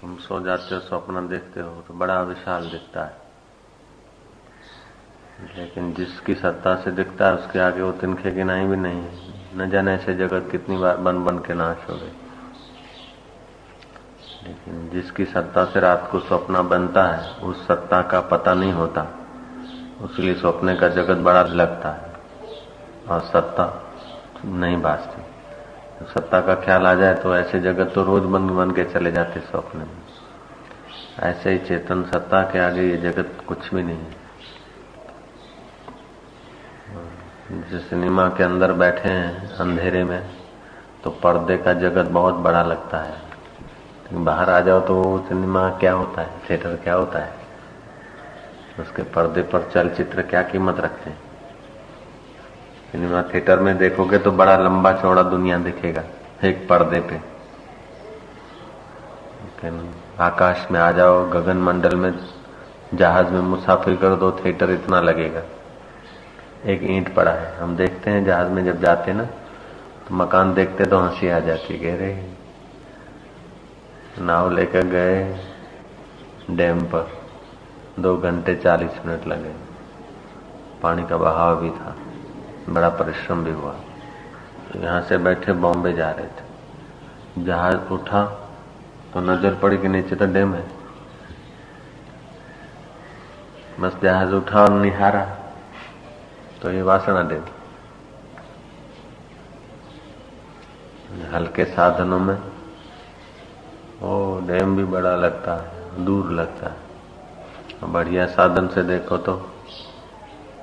तुम सो जाते हो, स्वप्न देखते हो तो बड़ा विशाल दिखता है। लेकिन जिसकी सत्ता से दिखता है, उसके आगे वो तिनखे गिनाई भी नहीं न जाने से जगत कितनी बार बन बन के नाश हो गई लेकिन जिसकी सत्ता से रात को सपना बनता है, उस सत्ता का पता नहीं होता। उसलिए स्वप्ने का जगत बड़ा लगता है। और सत्ता नहीं भाजती तो सत्ता का ख्याल आ जाए तो ऐसे जगत तो रोज बन बन के चले जाते स्वप्न में। ऐसे ही चेतन सत्ता के आगे ये जगत कुछ भी नहीं है। जैसे सिनेमा के अंदर बैठे हैं, अंधेरे में तो पर्दे का जगत बहुत बड़ा लगता है। बाहर आ जाओ तो सिनेमा क्या होता है? थिएटर क्या होता है? उसके पर्दे पर चलचित्र क्या कीमत रखते हैं? सिनेमा थिएटर में देखोगे तो बड़ा लंबा चौड़ा दुनिया दिखेगा, एक पर्दे पे। आकाश में आ जाओ, गगन मंडल में जहाज़ में मुसाफिर कर दो थिएटर इतना लगेगा। एक ईंट पड़ा है, हम देखते हैं जहाज़ में जब जाते हैं ना तो मकान देखते तो हँसी आ जाती कह रहे नाव लेकर गए डैम पर, दो घंटे चालीस मिनट लगे, पानी का बहाव भी था। बड़ा परिश्रम भी हुआ। यहाँ से बैठे बॉम्बे जा रहे थे। जहाज़ उठा तो नज़र पड़ी कि नीचे तो डैम है। बस जहाज़ उठा और निहारा तो ये वासना डैम। हल्के साधनों में, ओ, डैम भी बड़ा लगता है, दूर लगता है। बढ़िया साधन से देखो तो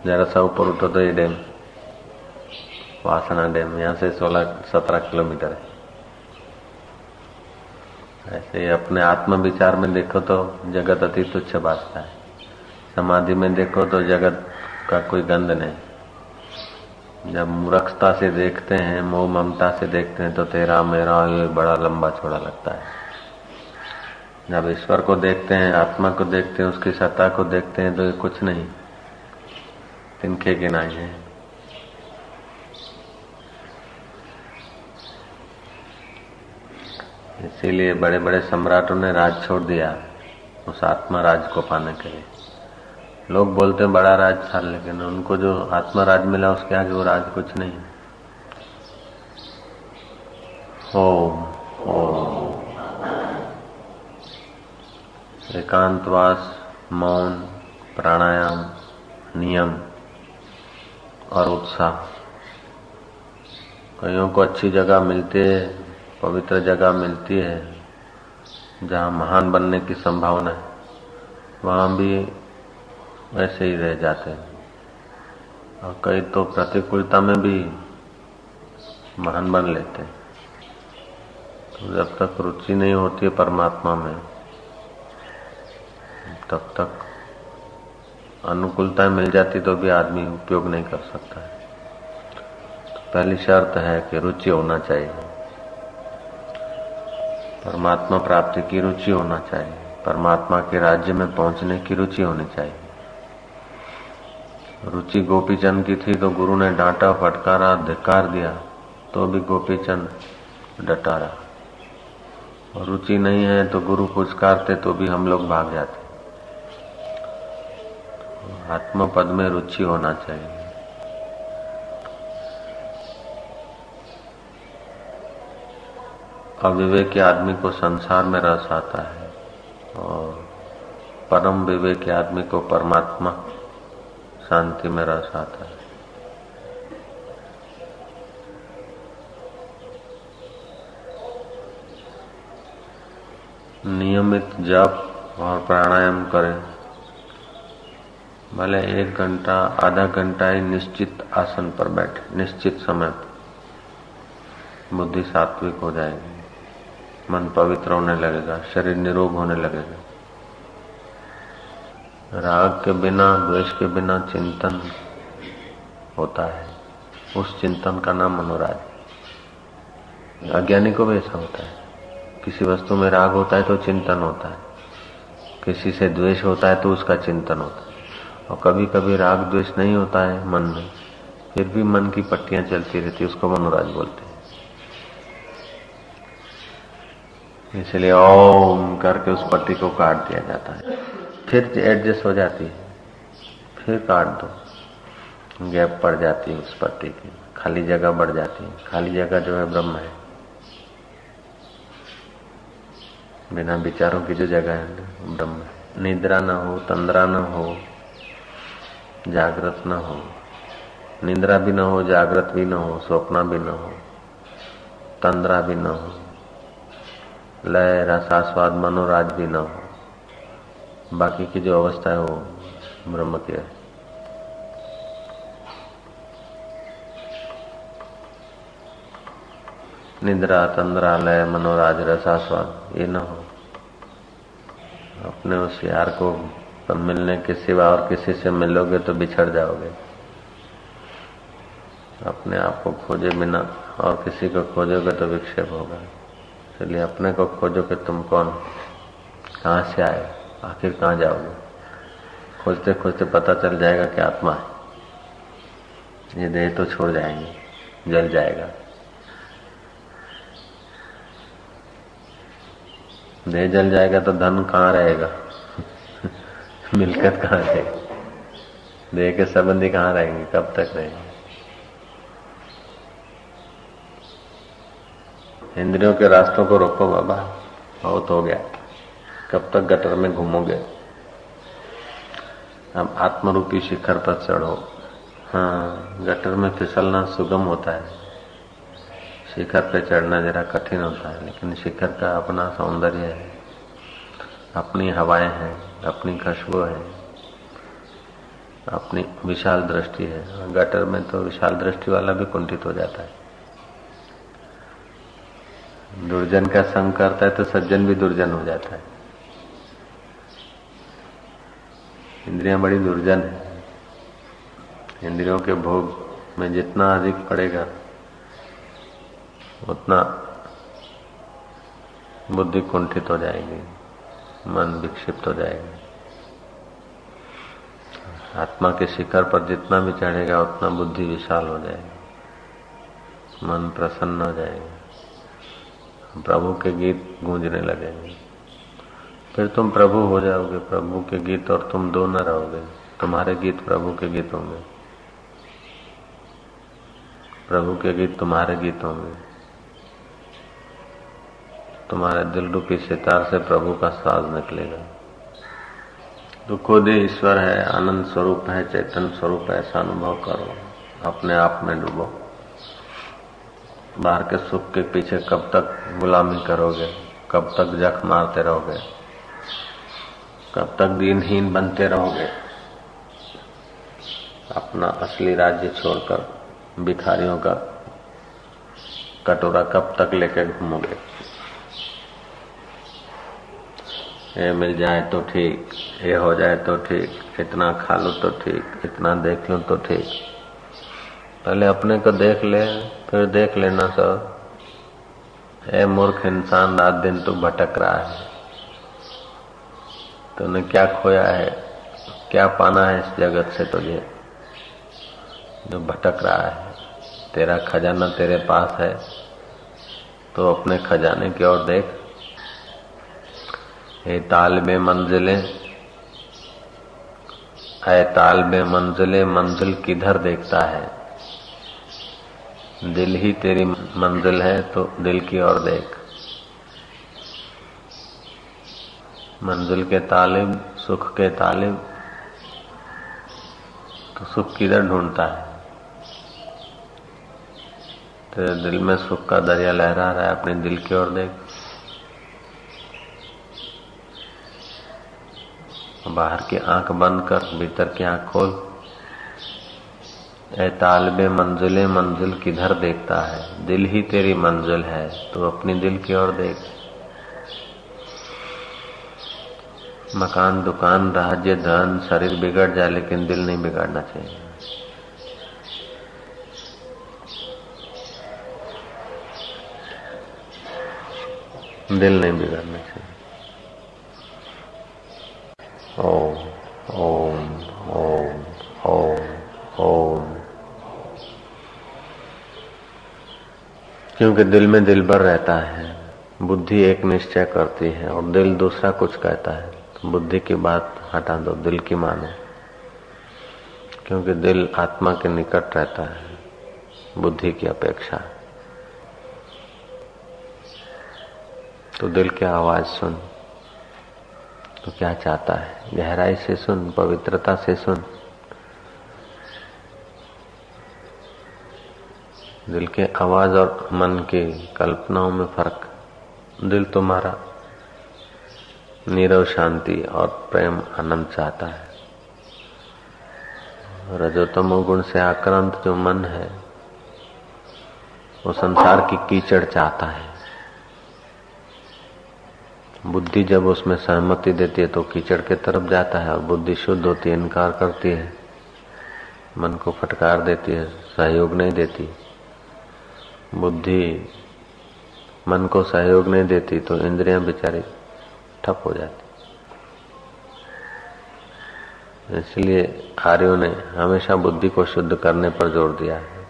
जरा सा ऊपर उठो तो ये डैम। वासना डैम, यहाँ से सोलह, सत्रह किलोमीटर है। ऐसे अपने आत्म विचार में देखो तो जगत अति तुच्छ बात है। समाधि में देखो तो जगत का कोई गंध नहीं। जब मूर्खता से देखते हैं, मोह ममता से देखते हैं तो तेरा, मेरा ये बड़ा लंबा छोड़ा लगता है। जब ईश्वर को देखते हैं, आत्मा को देखते हैं, उसकी सत्ता को देखते हैं तो ये कुछ नहीं। तिनखे गिनाई है। इसीलिए बड़े बड़े सम्राटों ने राज छोड़ दिया उस आत्मा राज को पाने के लिए। लोग बोलते हैं, बड़ा राज था, लेकिन उनको जो आत्मा राज मिला उसके आगे वो राज कुछ नहीं ओम। एकांतवास, मौन, प्राणायाम, नियम और उत्साह। कईयों को अच्छी जगह मिलती है पवित्र जगह मिलती है, जहाँ महान बनने की संभावना है, वहाँ भी वैसे ही रह जाते हैं। और कई तो प्रतिकूलता में भी महान बन लेते हैं। तो जब तक रुचि नहीं होती है परमात्मा में, तब तक अनुकूलता मिल जाती तो भी आदमी उपयोग नहीं कर सकता। है तो पहली शर्त है कि रुचि होना चाहिए। परमात्मा प्राप्ति की रुचि होना चाहिए। परमात्मा के राज्य में पहुँचने की रुचि होनी चाहिए। रुचि गोपीचंद की थी तो गुरु ने डांटा, फटकारा धिकार दिया तो भी गोपीचंद डटा रहा और रुचि नहीं है तो गुरु पुचकारते तो भी हम लोग भाग जाते। आत्म पद में रुचि होना चाहिए। अविवेक आदमी को संसार में रस आता है और परम विवेक आदमी को परमात्मा शांति में रस आता है। नियमित जप और प्राणायाम करें। भले एक घंटा, आधा घंटा ही निश्चित आसन पर बैठे, निश्चित समय बुद्धि सात्विक हो जाएगी। मन पवित्र होने लगेगा, शरीर निरोग होने लगेगा। राग के बिना, द्वेष के बिना चिंतन होता है। उस चिंतन का नाम मनोराज अज्ञानी को भी ऐसा होता है। किसी वस्तु में राग होता है तो चिंतन होता है। किसी से द्वेष होता है तो उसका चिंतन होता है। और कभी कभी राग द्वेष नहीं होता है मन में। फिर भी मन की पट्टियाँ चलती रहती है, उसको मनोराज बोलते हैं। इसलिए ओम करके उस पट्टी को काट दिया जाता है। फिर एडजस्ट हो जाती है। फिर काट दो। गैप पड़ जाती है उस पट्टी की। खाली जगह बढ़ जाती है। खाली जगह जो है ब्रह्म है। बिना विचारों की जो जगह है, ब्रह्म है। निद्रा न हो, तंद्रा न हो, जागृत न हो। निंद्रा भी न हो, जागृत भी न हो, स्वप्न भी न हो, तंद्रा भी न हो। लय रसास्वाद मनोराज भी न हो। बाकी की जो अवस्था है वो ब्रह्म की है। निद्रा, तंद्रा, लय, मनोराज रसास्वाद ये न हो। अपने उस यार को मिलने के सिवा और किसी से मिलोगे तो बिछड़ जाओगे। अपने आप को खोजे बिना और किसी को खोजोगे तो विक्षेप होगा। इसलिए अपने को खोजो कि तुम कौन कहाँ से आए आखिर कहाँ जाओगे? खोजते खोजते पता चल जाएगा कि आत्मा है। ये देह तो छोड़ जाएँगे, जल जाएगा। देह जल जाएगा तो धन कहाँ रहेगा? मिलकत कहाँ रहेगी? देह के संबंधी कहाँ रहेंगे? कब तक रहेंगे? इंद्रियों के रास्तों को रोको, बाबा। बहुत हो गया। कब तक गटर में घूमोगे? अब आत्मरूपी शिखर पर चढ़ो। हाँ गटर में फिसलना सुगम होता है। शिखर पे चढ़ना जरा कठिन होता है, लेकिन शिखर का अपना सौंदर्य है। अपनी हवाएँ हैं, अपनी खुशबू है, अपनी विशाल दृष्टि है। गटर में तो विशाल दृष्टि वाला भी कुंठित हो जाता है। दुर्जन का संग करता है तो सज्जन भी दुर्जन हो जाता है। इंद्रियाँ बड़ी दुर्जन है। इंद्रियों के भोग में जितना अधिक पड़ेगा, उतना बुद्धि कुंठित हो जाएगी, मन विक्षिप्त हो जाएगा। आत्मा के शिखर पर जितना भी चढ़ेगा, उतना बुद्धि विशाल हो जाएगी, मन प्रसन्न हो जाएगा। प्रभु के गीत गूंजने लगेंगे फिर तुम प्रभु हो जाओगे, प्रभु के गीत और तुम दो न रहोगे। तुम्हारे गीत प्रभु के गीत होंगे। प्रभु के गीत तुम्हारे गीत होंगे। तुम्हारे दिल रूपी सितार से प्रभु का साज निकलेगा। तो खुद ही ईश्वर है, आनंद स्वरूप है चैतन्य स्वरूप है, ऐसा अनुभव करो। अपने आप में डूबो। बाहर के सुख के पीछे कब तक गुलामी करोगे? कब तक जख मारते रहोगे? कब तक दीनहीन बनते रहोगे? अपना असली राज्य छोड़कर भिखारियों का कटोरा कब तक लेकर घूमोगे? ये मिल जाए तो ठीक ये हो जाए तो ठीक, इतना खा लो तो ठीक, इतना देख लो तो ठीक। पहले अपने को देख ले फिर देख लेना सब ए मूर्ख इंसान, रात दिन तो भटक रहा है। तूने क्या खोया है? क्या पाना है इस जगत से तुझे? जो भटक रहा है। तेरा खजाना तेरे पास है। तो अपने खजाने की ओर देख। हे ताल में मंजिलें। है ताल में मंजिलें, मंजिल किधर देखता है? दिल ही तेरी मंजिल है तो दिल की ओर देख। मंजिल के तालिब, सुख के तालिब तो सुख किधर ढूंढता है? तेरे दिल में सुख का दरिया लहरा रहा है, अपने दिल की ओर देख। बाहर की आँख बंद कर, भीतर की आँख खोल। ए तालब मंजिल मंजिल किधर देखता है? दिल ही तेरी मंजिल है तो अपनी दिल की ओर देख। मकान, दुकान, राज्य, धन, शरीर बिगड़ जाए, लेकिन दिल नहीं बिगाड़ना चाहिए। दिल नहीं बिगाड़ना चाहिए। ओम ओम ओम ओम ओम। क्योंकि दिल में दिल भर रहता है, बुद्धि एक निश्चय करती है और दिल दूसरा कुछ कहता है तो बुद्धि की बात हटा दो, दिल की मानो। क्योंकि दिल आत्मा के निकट रहता है, बुद्धि की अपेक्षा। तो दिल की आवाज़ सुन तो क्या चाहता है? गहराई से सुन, पवित्रता से सुन। दिल के आवाज़ और मन की कल्पनाओं में फ़र्क। दिल तुम्हारा नीरव शांति और प्रेम आनंद चाहता है। रजोतमो गुण से आक्रांत जो मन है, वो संसार की कीचड़ चाहता है। बुद्धि जब उसमें सहमति देती है तो कीचड़ के तरफ़ जाता है और बुद्धि शुद्ध होती है, इनकार करती है। मन को फटकार देती है, सहयोग नहीं देती। बुद्धि मन को सहयोग नहीं देती तो इंद्रियाँ बेचारी ठप हो जाती। इसलिए आर्यों ने हमेशा बुद्धि को शुद्ध करने पर ज़ोर दिया है।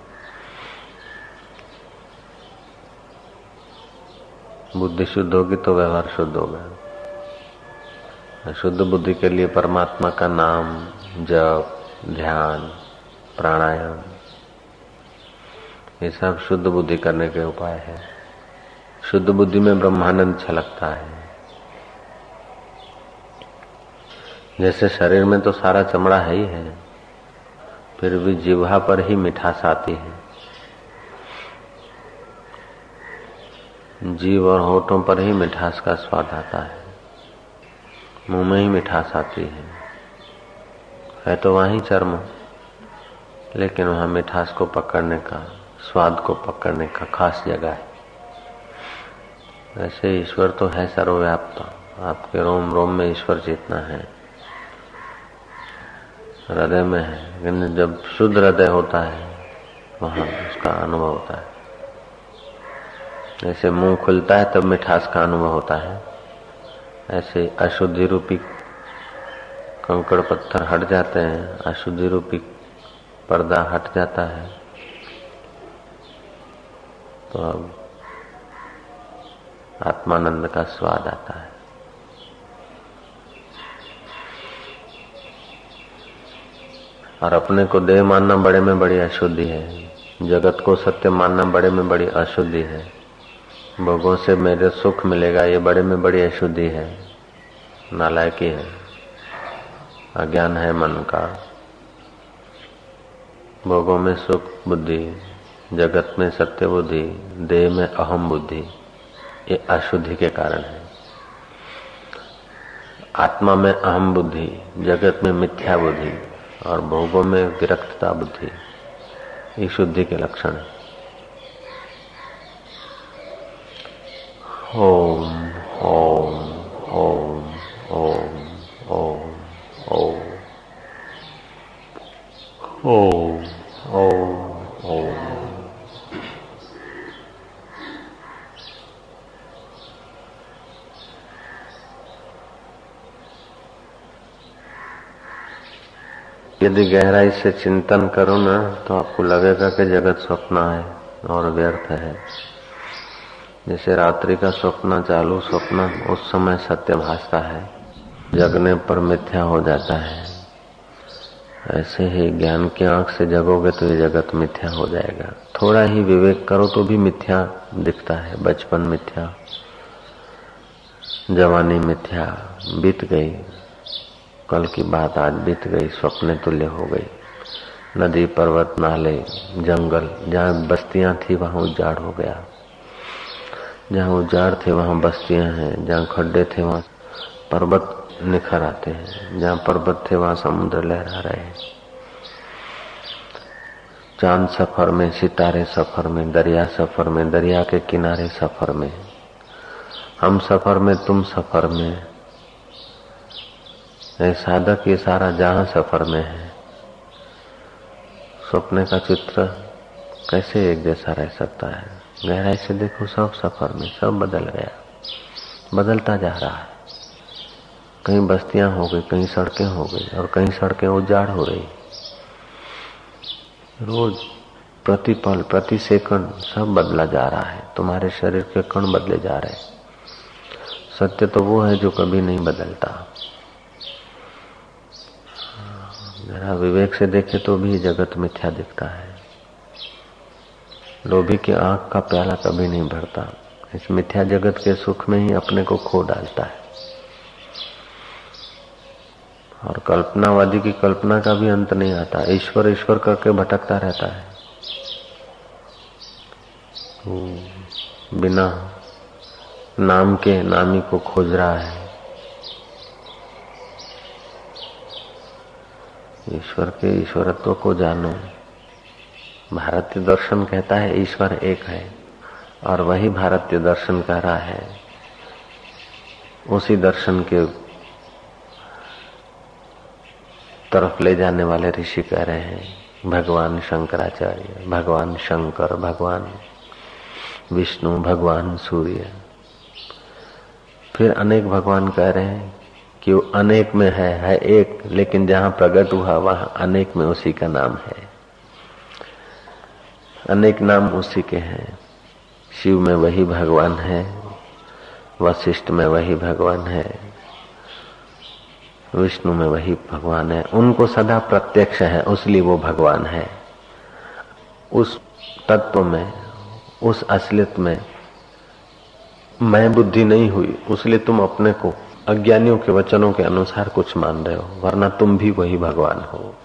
बुद्धि शुद्ध होगी तो व्यवहार शुद्ध होगा। शुद्ध बुद्धि के लिए परमात्मा का नाम जप, ध्यान, प्राणायाम ये सब शुद्ध बुद्धि करने के उपाय है। शुद्ध बुद्धि में ब्रह्मानंद छलकता है। जैसे शरीर में तो सारा चमड़ा है ही है, फिर भी जिह्वा पर ही मिठास आती है। जीव और होठों पर ही मिठास का स्वाद आता है। मुँह में ही मिठास आती है। है तो वहीं चर्म, लेकिन वहाँ मिठास को पकड़ने का स्वाद को पकड़ने का खास जगह है। वैसे ईश्वर तो है सर्वव्याप्त। आपके रोम रोम में ईश्वर जितना है, हृदय में है, लेकिन जब शुद्ध हृदय होता है, वहाँ उसका अनुभव होता है। जैसे मुँह खुलता है, तब मिठास का अनुभव होता है। ऐसे अशुद्धि रूपी कंकड़ पत्थर हट जाते हैं, अशुद्धि रूपी पर्दा हट जाता है। तो अब आत्मानंद का स्वाद आता है। और अपने को देह मानना बड़े में बड़ी अशुद्धि है। जगत को सत्य मानना बड़े में बड़ी अशुद्धि है। भोगों से मेरे सुख मिलेगा, ये बड़े में बड़ी अशुद्धि है। नालायकी है। अज्ञान है मन का। भोगों में सुख, बुद्धि जगत में सत्य बुद्धि देह में अहम बुद्धि, ये अशुद्धि के कारण है। आत्मा में अहम बुद्धि, जगत में मिथ्या बुद्धि और भोगों में विरक्तता बुद्धि, ये शुद्धि के लक्षण है। ओम ओम ओम ओम ओम ओम ओम ओम यदि गहराई से चिंतन करो ना तो आपको लगेगा कि जगत स्वप्न है और व्यर्थ है। जैसे रात्रि का स्वप्न चालू स्वप्न उस समय सत्य भासता है। जगने पर मिथ्या हो जाता है। ऐसे ही ज्ञान की आँख से जगोगे तो ये जगत मिथ्या हो जाएगा। थोड़ा ही विवेक करो तो भी मिथ्या दिखता है। बचपन मिथ्या, जवानी मिथ्या, बीत गई। कल की बात आज बीत गई, स्वप्न तुल्य हो गई। नदी, पर्वत, नाले, जंगल, जहाँ बस्तियाँ थी, वहाँ उजाड़ हो गया। जहाँ उजाड़ थे, वहाँ बस्तियाँ हैं, जहाँ खड्डे थे, वहाँ पर्वत निखर आते हैं, जहाँ पर्वत थे, वहाँ समुद्र लहरा रहे हैं। चाँद सफ़र में, सितारे सफ़र में, दरिया सफ़र में, दरिया के किनारे सफ़र में। हम सफ़र में, तुम सफ़र में ए साधक ये सारा जहाँ सफ़र में है। स्वप्न का चित्र कैसे एक जैसा रह सकता है? गहराई से देखो, सब सफ़र में सब बदल गया। बदलता जा रहा है। कहीं बस्तियाँ हो गई, कहीं सड़कें हो गई, और कहीं सड़कें उजाड़ हो रही। रोज प्रति पल, प्रति सेकंड सब बदला जा रहा है। तुम्हारे शरीर के कण बदले जा रहे हैं। सत्य तो वो है जो कभी नहीं बदलता। जरा विवेक से देखे तो भी जगत मिथ्या दिखता है। लोभी की आँख का प्याला कभी नहीं भरता। इस मिथ्या जगत के सुख में ही अपने को खो डालता है। और कल्पनावादी की कल्पना का भी अंत नहीं आता। ईश्वर ईश्वर करके भटकता रहता है। बिना नाम के नामी को खोज रहा है। ईश्वर के ईश्वरत्व को जानो। भारतीय दर्शन कहता है, ईश्वर एक है और वही भारतीय दर्शन कह रहा है। उसी दर्शन के तरफ़ ले जाने वाले ऋषि कह रहे हैं, भगवान शंकराचार्य, भगवान शंकर, भगवान विष्णु, भगवान सूर्य। फिर अनेक भगवान कह रहे हैं कि वो अनेक में है है एक, लेकिन जहाँ प्रकट हुआ वहाँ अनेक में उसी का नाम है। अनेक नाम उसी के हैं। शिव में वही भगवान है, वशिष्ठ में वही भगवान है, विष्णु में वही भगवान है। उनको सदा प्रत्यक्ष है, उसलिए वो भगवान है। उस तत्व में, उस असलियत में मैं बुद्धि नहीं हुई, उसलिए तुम अपने को अज्ञानियों के वचनों के अनुसार कुछ मान रहे हो, वरना तुम भी वही भगवान हो।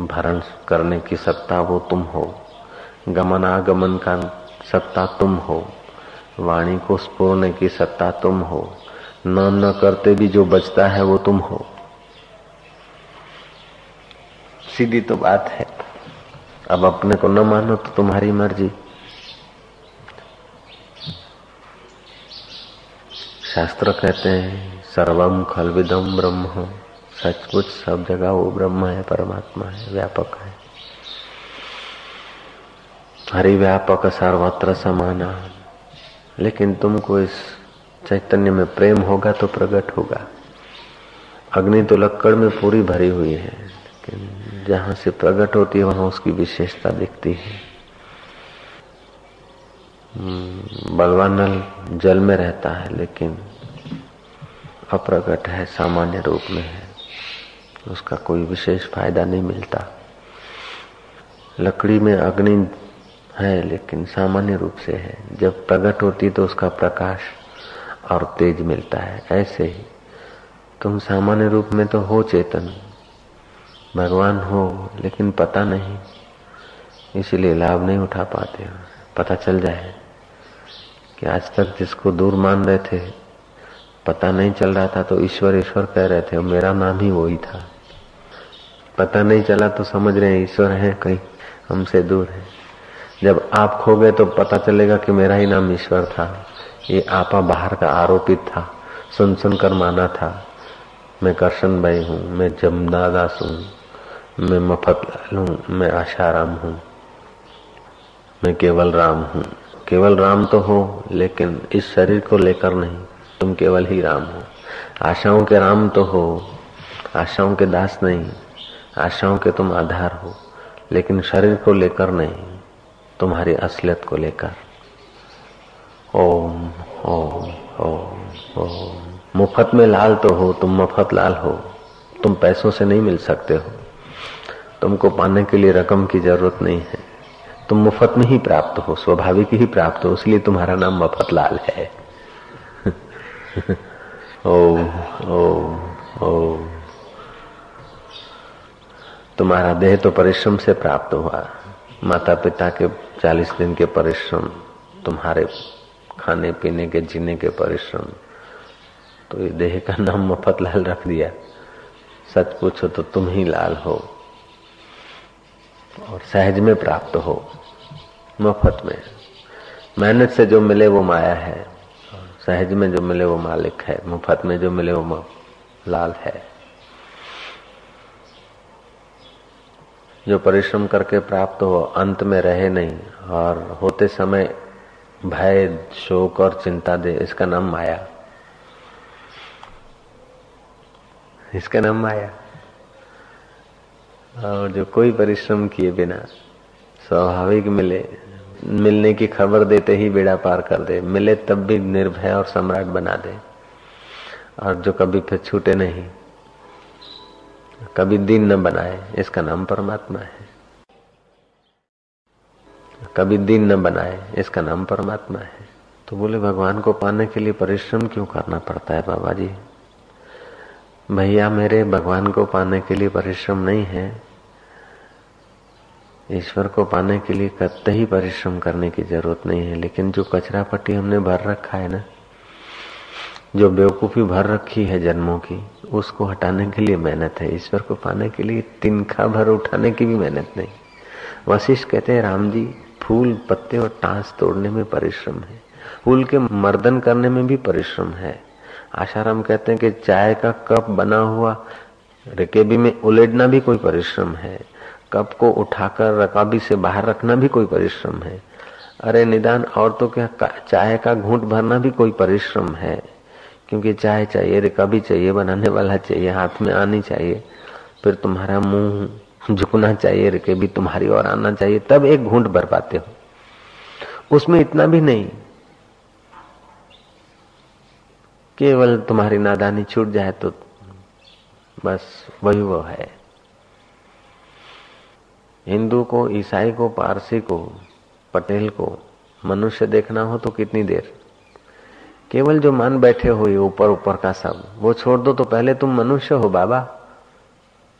भरण करने की सत्ता वो तुम हो। गमनागमन का सत्ता तुम हो। वाणी को स्पूर्णे की सत्ता तुम हो। न न करते भी जो बचता है वो तुम हो। सीधी तो बात है। अब अपने को न मानो तो तुम्हारी मर्ज़ी। शास्त्र कहते हैं सर्वम खलविदम ब्रह्म। सच कुछ सब जगह वो ब्रह्म है परमात्मा है व्यापक है। हरि व्यापक सर्वत्र समाना। लेकिन तुमको इस चैतन्य में प्रेम होगा तो प्रकट होगा। अग्नि तो लक्कड़ में पूरी भरी हुई है लेकिन जहाँ से प्रकट होती है वहाँ उसकी विशेषता दिखती है। हम्म, बलवान नल जल में रहता है, लेकिन अप्रगट है, सामान्य रूप में है। उसका कोई विशेष फ़ायदा नहीं मिलता। लकड़ी में अग्नि है, लेकिन सामान्य रूप से है। जब प्रकट होती तो उसका प्रकाश और तेज मिलता है। ऐसे ही तुम सामान्य रूप में तो हो, चेतन। भगवान हो, लेकिन पता नहीं, इसलिए लाभ नहीं उठा पाते पता चल जाए। कि आज तक जिसको दूर मान रहे थे, पता नहीं चल रहा था तो ईश्वर ईश्वर कह रहे थे, मेरा नाम ही वही था। पता नहीं चला तो समझ रहे हैं, ईश्वर है कहीं, हमसे दूर है। जब आप खो गए तो पता चलेगा कि मेरा ही नाम ईश्वर था। ये आपा बाहर का आरोपित था, सुन सुन कर माना था। मैं करशन भाई हूँ, मैं जमदादास हूँ, मैं मफत लाल हूँ, मैं आशाराम हूँ, मैं केवल राम हूँ। केवल राम तो हो, लेकिन इस शरीर को लेकर नहीं, तुम केवल ही राम हो। आशाओं के राम तो हो, आशाओं के दास नहीं, आशाओं के तुम आधार हो, लेकिन शरीर को लेकर नहीं, तुम्हारी असलियत को लेकर। ओम ओम ओम ओम। मुफत में लाल तो हो, तुम मुफ़्त लाल हो, तुम पैसों से नहीं मिल सकते हो। तुमको पाने के लिए रकम की ज़रूरत नहीं है। तुम मुफ़्त में ही प्राप्त हो, स्वाभाविक ही प्राप्त हो, इसलिए तुम्हारा नाम मुफ़्त लाल है। ओ ओ ओ तुम्हारा देह तो परिश्रम से प्राप्त हुआ। माता पिता के चालीस दिन के परिश्रम, तुम्हारे खाने, पीने के, जीने के परिश्रम तो ये देह का नाम मफत लाल रख दिया। सच पूछो तो तुम ही लाल हो। और सहज में प्राप्त हो मफत में। मेहनत से जो मिले वो माया है सहज में जो मिले वो मालिक है मुफ़्त में जो मिले वो लाल है। जो परिश्रम करके प्राप्त हो, अंत में रहे नहीं, और होते समय भय, शोक और चिंता दे, इसका नाम माया। इसका नाम माया। और जो कोई परिश्रम किए बिना स्वाभाविक मिले, मिलने की खबर देते ही बेड़ा पार कर दे। मिले तब भी निर्भय और सम्राट बना दे। और जो कभी फिर छूटे नहीं, कभी दिन न बनाए, इसका नाम परमात्मा है। कभी दिन न बनाए, इसका नाम परमात्मा है। तो बोले, भगवान को पाने के लिए परिश्रम क्यों करना पड़ता है बाबा जी? भैया, मेरे भगवान को पाने के लिए परिश्रम नहीं है। ईश्वर को पाने के लिए कत ही परिश्रम करने की ज़रूरत नहीं है, लेकिन जो कचरा पट्टी हमने भर रखा है ना, जो बेवकूफ़ी भर रखी है जन्मों की, उसको हटाने के लिए मेहनत है। ईश्वर को पाने के लिए तिनखा भर उठाने की भी मेहनत नहीं। वशिष्ठ कहते हैं, राम जी, फूल, पत्ते और टांस तोड़ने में परिश्रम है। फूल के मर्दन करने में भी परिश्रम है। आशाराम कहते हैं कि चाय का कप बना हुआ, रिकेबी में उलेटना भी कोई परिश्रम है। कप को उठाकर रकाबी से बाहर रखना भी कोई परिश्रम है। अरे निदान, और तो क्या चाय का घूंट भरना भी कोई परिश्रम है? क्योंकि चाय चाहिए, रिकाबी चाहिए, बनाने वाला चाहिए, हाथ में आनी चाहिए, फिर तुम्हारा मुँह झुकना चाहिए, रिकेबी तुम्हारी ओर आना चाहिए, तब एक घूंट भर पाते हो। उसमें इतना भी नहीं केवल तुम्हारी नादानी छूट जाए तो बस वही वो है। हिंदू को, ईसाई को, पारसी को, पटेल को मनुष्य देखना हो तो कितनी देर? केवल जो मान बैठे हो ये ऊपर ऊपर का सब, वो छोड़ दो तो पहले तुम मनुष्य हो बाबा।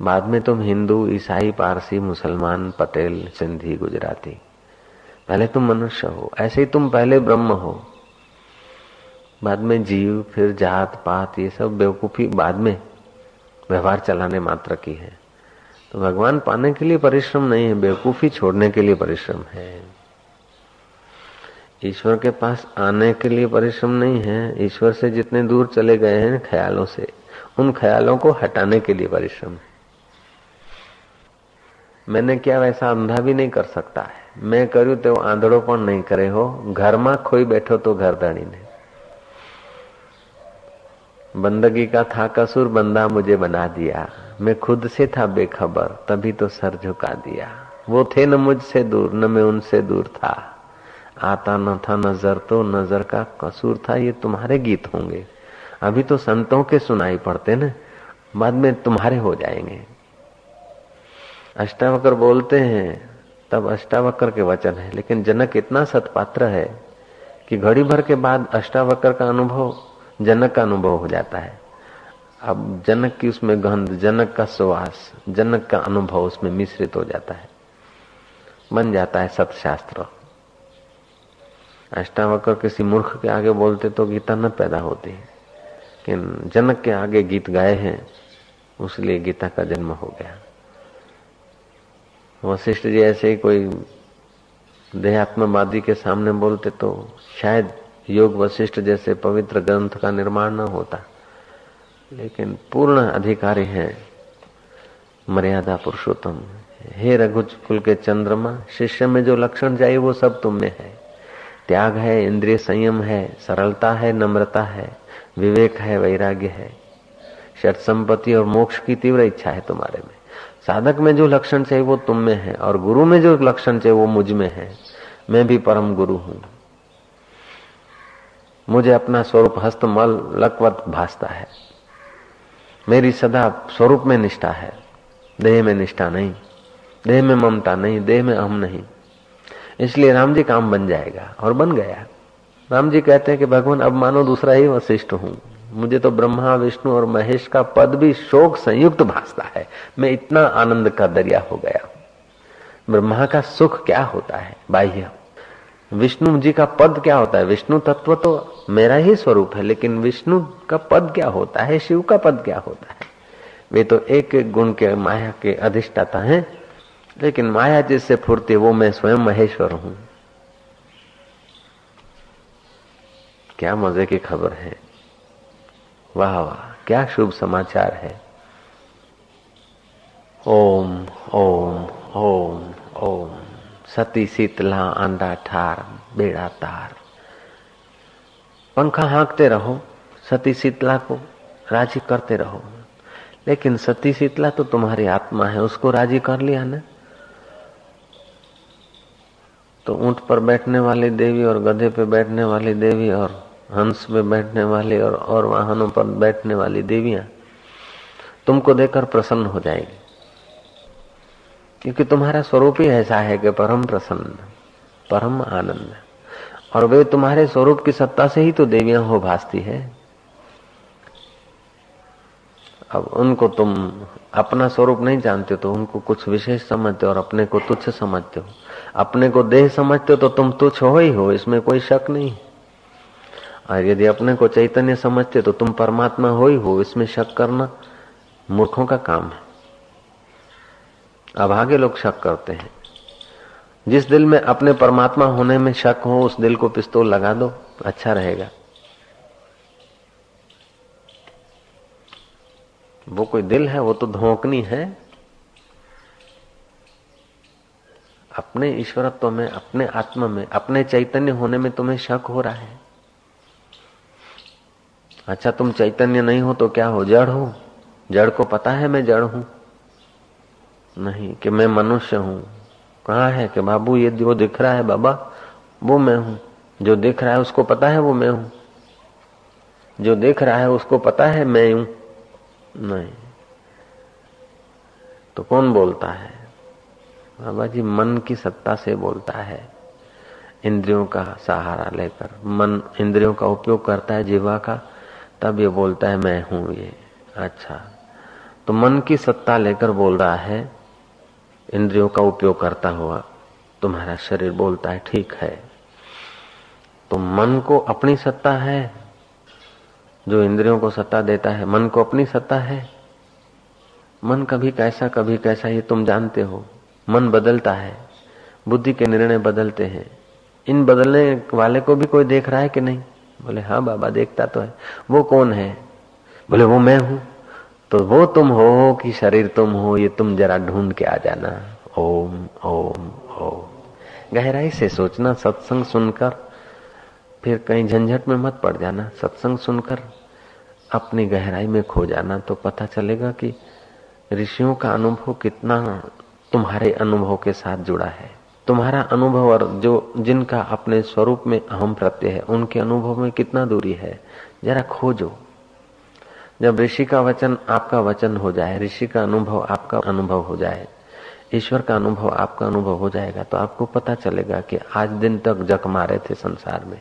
बाद में तुम हिंदू, ईसाई, पारसी, मुसलमान, पटेल, सिंधी, गुजराती, पहले तुम मनुष्य हो। ऐसे ही तुम पहले ब्रह्म हो। बाद में जीव, फिर जात, पात, ये सब बेवकूफ़ी बाद में व्यवहार चलाने मात्र की है। तो भगवान पाने के लिए परिश्रम नहीं है, बेवकूफ़ी छोड़ने के लिए परिश्रम है। ईश्वर के पास आने के लिए परिश्रम नहीं है। ईश्वर से जितने दूर चले गए हैं ख्यालों से, उन ख्यालों को हटाने के लिए परिश्रम है। मैंने क्या वैसा अंधा भी नहीं कर सकता है। मैं करूँ तो आंधड़ो પણ नहीं करे हो। घर में खोई बैठो तो घर धणी ने बंदगी का था कसूर बंदा मुझे बना दिया। मैं खुद से था बेखबर, तभी तो सर झुका दिया। वो थे न मुझसे दूर, न मैं उनसे दूर था। आता न था नज़र तो नज़र का कसूर था, ये तुम्हारे गीत होंगे। अभी तो संतों के सुनाई पड़ते न, बाद में तुम्हारे हो जाएँगे। अष्टावकर बोलते हैं, तब अष्टावकर के वचन है, लेकिन जनक इतना सतपात्र है कि घड़ी भर के बाद अष्टावकर का अनुभव जनक का अनुभव हो जाता है। अब जनक की उसमें गंध, जनक का सुवास, जनक का अनुभव उसमें मिश्रित हो जाता है। बन जाता है सतशास्त्र। अष्टावकर किसी मूर्ख के आगे बोलते तो गीता न पैदा होती है। लेकिन जनक के आगे गीत गाए हैं, उसलिए गीता का जन्म हो गया। वशिष्ठ जी ऐसे ही कोई देहात्मवादी के सामने बोलते तो शायद योग वशिष्ठ जैसे पवित्र ग्रंथ का निर्माण न होता। लेकिन पूर्ण अधिकारी है मर्यादा पुरुषोत्तम। हे रघुज कुल के चंद्रमा, शिष्य में जो लक्षण चाहिए वो सब तुम में है। त्याग है, इंद्रिय संयम है, सरलता है, नम्रता है, विवेक है, वैराग्य है। षट संपत्ति और मोक्ष की तीव्र इच्छा है तुम्हारे में। साधक में जो लक्षण चाहिए वो तुम में है, और गुरु में जो लक्षण चाहिए वो मुझमें है। मैं भी परम गुरु हूँ। मुझे अपना स्वरूप हस्तमल लकवत भासता है। मेरी सदा स्वरूप में निष्ठा है। देह में निष्ठा नहीं। देह में ममता नहीं। देह में अहम नहीं। इसलिए राम जी काम बन जाएगा और बन गया। राम जी कहते हैं कि भगवान, अब मानो दूसरा ही वशिष्ठ हूँ। मुझे तो ब्रह्मा, विष्णु और महेश का पद भी शोक संयुक्त भासता है। मैं इतना आनंद का दरिया हो गया। ब्रह्मा का सुख क्या होता है? बाह्य। विष्णु जी का पद क्या होता है? विष्णु तत्व तो मेरा ही स्वरूप है, लेकिन विष्णु का पद क्या होता है? शिव का पद क्या होता है? वे तो एक एक गुण के माया के अधिष्ठाता हैं, लेकिन माया जिससे फुरती, वो मैं स्वयं महेश्वर हूँ। क्या मज़े की खबर है। वाह वाह, क्या शुभ समाचार है। ओम ओम ओम ओम। सती शीतला आंडा ठार, बेड़ा तार। पंखा हाँकते रहो, सती शीतला को राज़ी करते रहो। लेकिन सती शीतला तो तुम्हारी आत्मा है, उसको राज़ी कर लिया ना? तो ऊँट पर बैठने वाली देवी और गधे पे बैठने वाली देवी और हंस पे बैठने वाली और और वाहनों पर बैठने वाली देवियाँ तुमको देखकर प्रसन्न हो जाएगी। क्योंकि तुम्हारा स्वरूप ही ऐसा है कि परम प्रसन्न, परम आनंद। और वे तुम्हारे स्वरूप की सत्ता से ही तो देवियाँ हो भासती है। अब उनको तुम अपना स्वरूप नहीं जानते तो उनको कुछ विशेष समझते हो और अपने को तुच्छ समझते हो। अपने को देह समझते हो तो तुम तुच्छ हो ही हो, इसमें कोई शक नहीं। और यदि अपने को चैतन्य समझते तो तुम परमात्मा हो ही हो, इसमें शक करना मूर्खों का काम है। अब आगे लोग शक करते हैं। जिस दिल में अपने परमात्मा होने में शक हो, उस दिल को पिस्तौल लगा दो अच्छा रहेगा। वो कोई दिल है, वो तो धोकनी है। अपने ईश्वरत्व में, अपने आत्मा में, अपने चैतन्य होने में तुम्हें शक हो रहा है। अच्छा तुम चैतन्य नहीं हो तो क्या हो? जड़ हो। जड़ को पता है मैं जड़ हूँ। नहीं, कि मैं मनुष्य हूँ। कहा है कि बाबू, ये जो दिख रहा है बाबा, वो मैं हूँ। जो दिख रहा है उसको पता है वो मैं हूँ। जो देख रहा है उसको पता है मैं हूँ। नहीं। तो कौन बोलता है? बाबा जी, मन की सत्ता से बोलता है। इंद्रियों का सहारा लेकर, मन इंद्रियों का उपयोग करता है जीवा का, तब ये बोलता है, मैं हूँ ये। अच्छा। तो मन की सत्ता लेकर बोल रहा है इंद्रियों का उपयोग करता हुआ, तुम्हारा शरीर बोलता है, ठीक है। तो मन को अपनी सत्ता है। जो इंद्रियों को सत्ता देता है, मन को अपनी सत्ता है। मन कभी कैसा कभी कैसा, ये तुम जानते हो। मन बदलता है। बुद्धि के निर्णय बदलते हैं। इन बदलने वाले को भी कोई देख रहा है कि नहीं? बोले हाँ बाबा, देखता तो है। वो कौन है? बोले, वो मैं हूँ। तो वो तुम हो कि शरीर तुम हो, ये तुम जरा ढूंढ के आ जाना। ओम ओम ओम। गहराई से सोचना, सत्संग सुनकर फिर कहीं झंझट में मत पड़ जाना। सत्संग सुनकर अपनी गहराई में खो जाना तो पता चलेगा कि ऋषियों का अनुभव कितना तुम्हारे अनुभव के साथ जुड़ा है। तुम्हारा अनुभव और जो, जिनका अपने स्वरूप में अहम प्रत्यय है, उनके अनुभव में कितना दूरी है, जरा खोजो। जब ऋषि का वचन आपका वचन हो जाए, ऋषि का अनुभव आपका अनुभव हो जाए, ईश्वर का अनुभव आपका अनुभव हो जाएगा तो आपको पता चलेगा कि आज दिन तक जक मारे थे संसार में।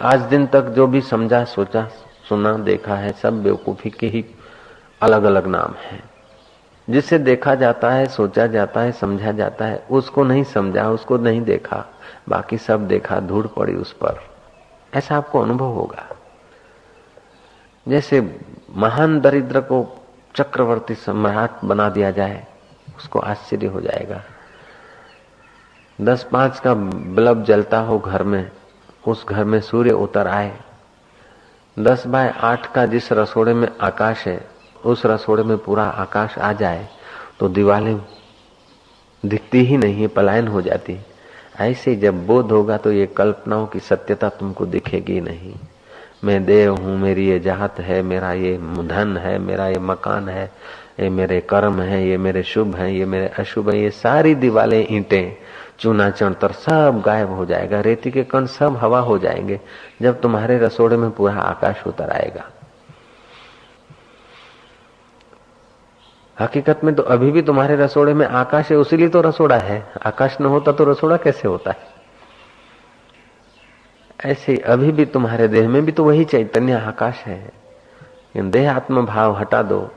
आज दिन तक जो भी समझा, सोचा, सुना, देखा है, सब बेवकूफ़ी के ही अलग अलग नाम है। जिसे देखा जाता है, सोचा जाता है, समझा जाता है, उसको नहीं समझा, उसको नहीं देखा, बाकी सब देखा धूड़ पड़ी उस पर। ऐसा आपको अनुभव होगा। जैसे महान दरिद्र को चक्रवर्ती सम्राट बना दिया जाए, उसको आश्चर्य हो जाएगा। दस पाँच का बल्ब जलता हो घर में, उस घर में सूर्य उतर आए। दस बाय आठ का जिस रसोड़े में आकाश है, उस रसोड़े में पूरा आकाश आ जाए तो दीवारें दिखती ही नहीं है पलायन हो जाती। ऐसे जब बोध होगा तो ये कल्पनाओं की सत्यता तुमको दिखेगी नहीं। मैं देव हूँ, मेरी ये जात है, मेरा ये धन है, मेरा ये मकान है, ये मेरे कर्म है, ये मेरे शुभ है, ये मेरे अशुभ है, ये सारी दीवारें ईंटें, चूना, चणतर, सब गायब हो जाएगा, रेती के कण सब हवा हो जाएँगे, जब तुम्हारे रसोड़े में पूरा आकाश उतर आएगा। हकीकत में तो अभी भी तुम्हारे रसोड़े में आकाश है उसीलिए तो रसोड़ा है। आकाश न होता तो रसोड़ा कैसे होता है? ऐसे अभी भी तुम्हारे देह में भी तो वही चैतन्य आकाश है। देह आत्म भाव हटा दो।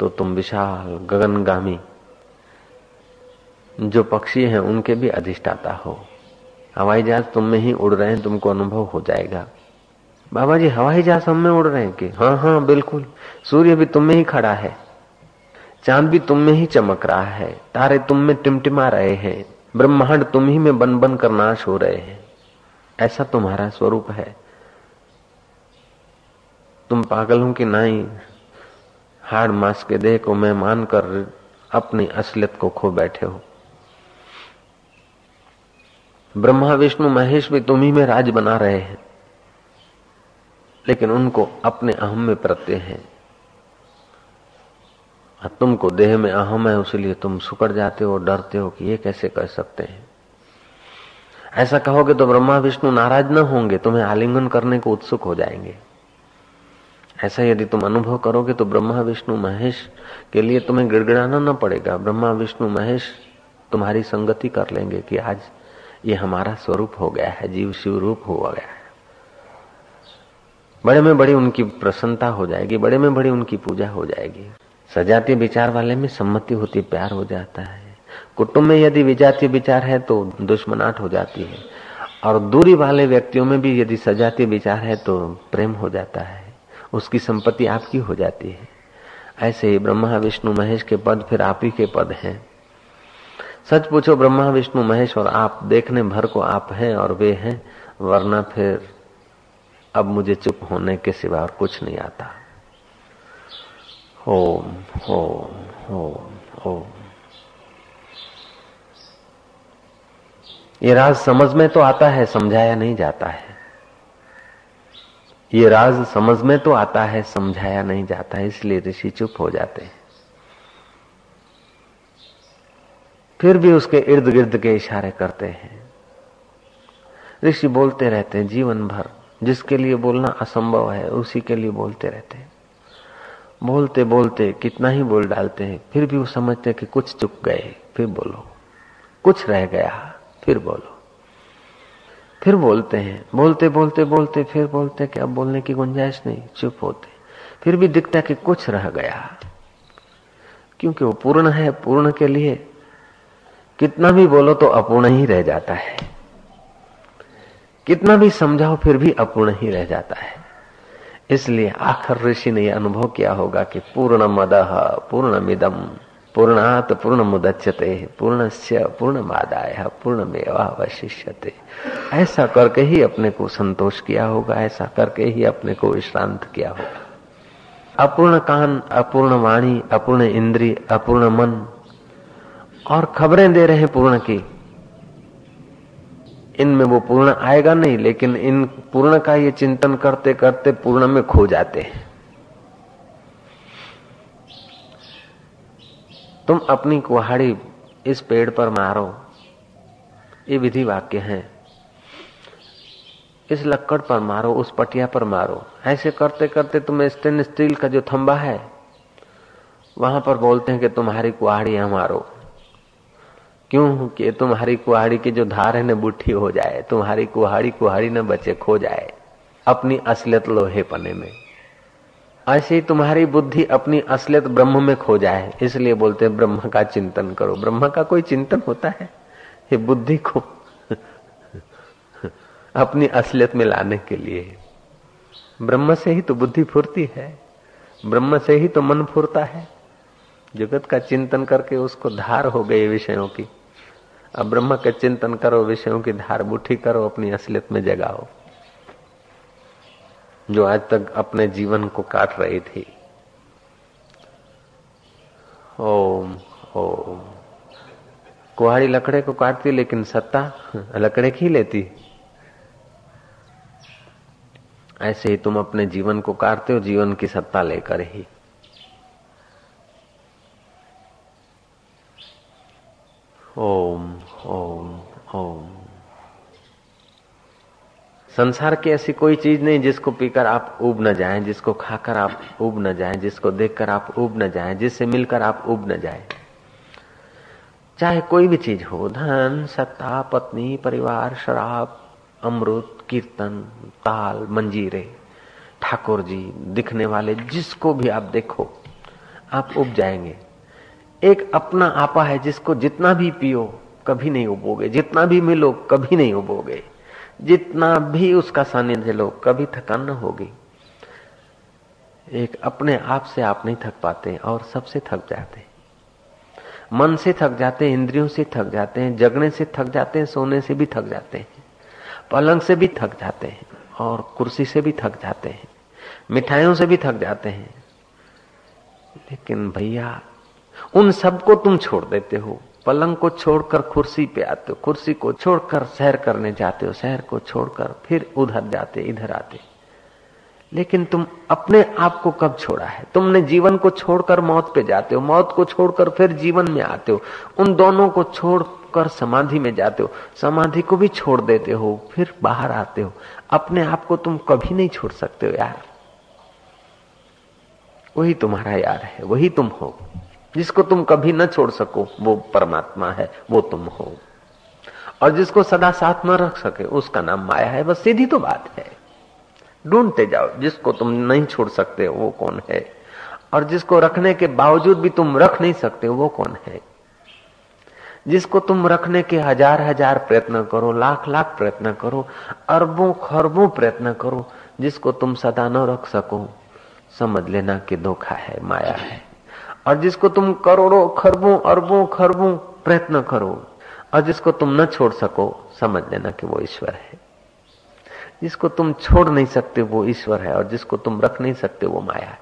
तो तुम विशाल, गगनगामी, जो पक्षी हैं, उनके भी अधिष्ठाता हो। हवाई जहाज़ तुम में ही उड़ रहे हैं, तुमको अनुभव हो जाएगा। बाबा जी हवाई जहाज़ हम में उड़ रहे हैं कि? हाँ हाँ बिल्कुल। सूर्य भी तुम में ही खड़ा है। चाँद भी तुम में ही चमक रहा है। तारे तुम में टिमटिमा रहे हैं। ब्रह्मांड तुम ही में बन बन कर नाश हो रहे हैं। ऐसा तुम्हारा स्वरूप है। तुम पागलों की नाई हाड़ मास के देह को मैं मानकर अपनी असलियत को खो बैठे हो। ब्रह्मा, विष्णु, महेश भी तुम्ही में राज बना रहे हैं। लेकिन उनको अपने अहम में प्रत्यय है। तुमको देह में अहम है, उसलिए तुम सुकड़ जाते हो डरते हो कि ये कैसे कर सकते हैं। ऐसा कहोगे तो ब्रह्मा विष्णु नाराज़ न होंगे, तुम्हें आलिंगन करने को उत्सुक हो जाएँगे। ऐसा यदि तुम अनुभव करोगे तो ब्रह्मा विष्णु महेश के लिए तुम्हें गिड़गिड़ाना न पड़ेगा। ब्रह्मा विष्णु महेश तुम्हारी संगति कर लेंगे कि आज ये हमारा स्वरूप हो गया है, जीव शिव रूप हो गया है। बड़े में बड़ी उनकी प्रसन्नता हो जाएगी, बड़े में बड़ी उनकी पूजा हो जाएगी। सजातीय विचार वाले में सम्मति होती, प्यार हो जाता है। कुटुंब में यदि विजातीय विचार है तो दुश्मनाट हो जाती है। और दूरी वाले व्यक्तियों में भी यदि सजातीय विचार है तो प्रेम हो जाता है। उसकी संपत्ति आपकी हो जाती है। ऐसे ही ब्रह्मा, विष्णु, महेश के पद फिर आप ही के पद हैं। सच पूछो, ब्रह्मा, विष्णु, महेश और आप, देखने भर को आप हैं और वे हैं, वरना फिर अब मुझे चुप होने के सिवा और कुछ नहीं आता। ओम ओम ओम ओम ये राज समझ में तो आता है, समझाया नहीं जाता है। ये राज समझ में तो आता है, समझाया नहीं जाता है, इसलिए ऋषि चुप हो जाते हैं। फिर भी उसके इर्द गिर्द के इशारे करते हैं। ऋषि बोलते रहते हैं, जीवन भर जिसके लिए बोलना असंभव है, उसी के लिए बोलते रहते हैं। बोलते बोलते कितना ही बोल डालते हैं, फिर भी वो समझते हैं कि कुछ चुक गए, फिर बोलो, कुछ रह गया। फिर बोलो। फिर बोलते हैं। बोलते बोलते बोलते, फिर बोलते कि अब बोलने की गुंजाइश नहीं, चुप होते। फिर भी दिखता कि कुछ रह गया। क्योंकि वो पूर्ण है, पूर्ण के लिए। कितना भी बोलो तो अपूर्ण ही रह जाता है। कितना भी समझाओ, फिर भी अपूर्ण ही रह जाता है। इसलिए आखिर ऋषि ने यह अनुभव किया होगा कि पूर्ण मद पूर्ण मिदम पूर्णात पूर्ण मुदच्यते पूर्णस्य पूर्णमादाय, पूर्णमेवावशिष्यते। ऐसा करके ही अपने को संतोष किया होगा, ऐसा करके ही अपने को विश्रांत किया होगा। अपूर्ण कान, अपूर्ण वाणी, अपूर्ण इंद्री, अपूर्ण मन, और खबरें दे रहे हैं पूर्ण की। इनमें वो पूर्ण आएगा नहीं, लेकिन इन पूर्ण का ये चिंतन करते करते पूर्ण में खो जाते हैं। तुम अपनी कुहाड़ी इस पेड़ पर मारो। ये विधि वाक्य है। इस लक्कड़ पर मारो, उस पटिया पर मारो। ऐसे करते करते तुम्हें स्टेन स्टील का जो थंबा है, वहाँ पर बोलते हैं कि तुम्हारी कुहाड़ी है मारो। क्यों? कि तुम्हारी कुहाड़ी की जो धार है न बुठी हो जाए। तुम्हारी कुहाड़ी कुहाड़ी न बचे, खो जाए। अपनी असलियत लोहे पने में। ऐसे ही तुम्हारी बुद्धि अपनी असलियत ब्रह्म में खो जाए, इसलिए बोलते हैं, ब्रह्म का चिंतन करो। ब्रह्म का कोई चिंतन होता है? ये बुद्धि को अपनी असलियत में लाने के लिए। ब्रह्म से ही तो बुद्धि फुरती है। ब्रह्म से ही तो मन फुरता है। जगत का चिंतन करके उसको धार हो गई विषयों की। अब ब्रह्म का चिंतन करो, विषयों की धार बुठी करो, अपनी असलियत में जगाओ। जो आज तक अपने जीवन को काट रही थी। ओम ओम। कुहाड़ी लकड़े को काटती, लेकिन सत्ता लकड़े की लेती। ऐसे ही तुम अपने जीवन को काटते हो, जीवन की सत्ता लेकर ही। ओम ओम ओम। संसार की ऐसी कोई चीज़ नहीं जिसको पीकर आप उब न जाएँ, जिसको खाकर आप उब न जाएँ, जिसको देखकर आप उब न जाएँ, जिससे मिलकर आप उब न जाएँ। चाहे कोई भी चीज़ हो, धन, सत्ता, पत्नी, परिवार, शराब, अमृत, कीर्तन, ताल, मंजीरे, ठाकुर जी, दिखने वाले, जिसको भी आप देखो, आप उब जाएँगे। एक अपना आपा है जिसको जितना भी पियो, कभी नहीं उबोगे, जितना भी मिलो, कभी नहीं उबोगे। जितना भी उसका सानिध्य लो, कभी थकान न होगी। एक अपने आप से आप नहीं थक पाते और सबसे थक जाते। मन से थक जाते हैं इंद्रियों से थक जाते हैं जगने से थक जाते हैं सोने से भी थक जाते हैं, पलंग से भी थक जाते हैं और कुर्सी से भी थक जाते हैं, मिठाइयों से भी थक जाते हैं। लेकिन भैया, उन सबको तुम छोड़ देते हो। पलंग को छोड़कर कुर्सी पे आते हो, कुर्सी को छोड़कर सैर करने जाते हो, सैर को छोड़कर फिर उधर जाते, इधर आते। लेकिन तुम अपने आप को कब छोड़ा है? तुमने जीवन को छोड़कर मौत पे जाते हो, मौत को छोड़कर फिर जीवन में आते हो, उन दोनों को छोड़ कर समाधि में जाते हो, समाधि को भी छोड़ देते हो, फिर बाहर आते हो। अपने आप को तुम कभी नहीं छोड़ सकते हो यार। वही तुम्हारा यार है, वही तुम हो। जिसको तुम कभी न छोड़ सको, वो परमात्मा है, वो तुम हो। और जिसको सदा साथ में रख सके, उसका नाम माया है, बस सीधी तो बात है। ढूंढते जाओ, जिसको तुम नहीं छोड़ सकते, वो कौन है? और जिसको रखने के बावजूद भी तुम रख नहीं सकते, वो कौन है? जिसको तुम रखने के हज़ार हज़ार प्रयत्न करो, लाख लाख प्रयत्न करो, अरबों खरबों प्रयत्न करो, जिसको तुम सदा न रख सको, समझ लेना कि धोखा है, माया है। और जिसको तुम करोड़ों, खरबों, अरबों, खरबों प्रयत्न करो, और जिसको तुम न छोड़ सको, समझ लेना कि वो ईश्वर है। जिसको तुम छोड़ नहीं सकते, वो ईश्वर है, और जिसको तुम रख नहीं सकते, वो माया है।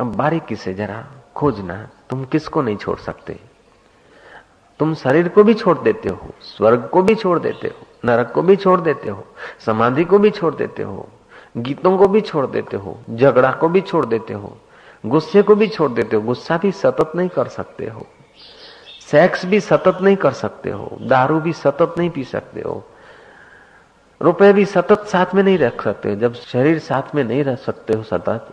अब बारीकी से जरा खोजना, तुम किसको नहीं छोड़ सकते? तुम शरीर को भी छोड़ देते हो, स्वर्ग को भी छोड़ देते हो, नरक को भी छोड़ देते हो, समाधि को भी छोड़ देते हो, गीतों को भी छोड़ देते हो, झगड़ा को भी छोड़ देते हो गुस्से को भी छोड़ देते हो, गुस्सा भी सतत नहीं कर सकते हो। सेक्स भी सतत नहीं कर सकते हो, दारू भी सतत नहीं पी सकते हो, रुपए भी सतत साथ में नहीं रख सकते जब शरीर साथ में नहीं रख सकते हो सतत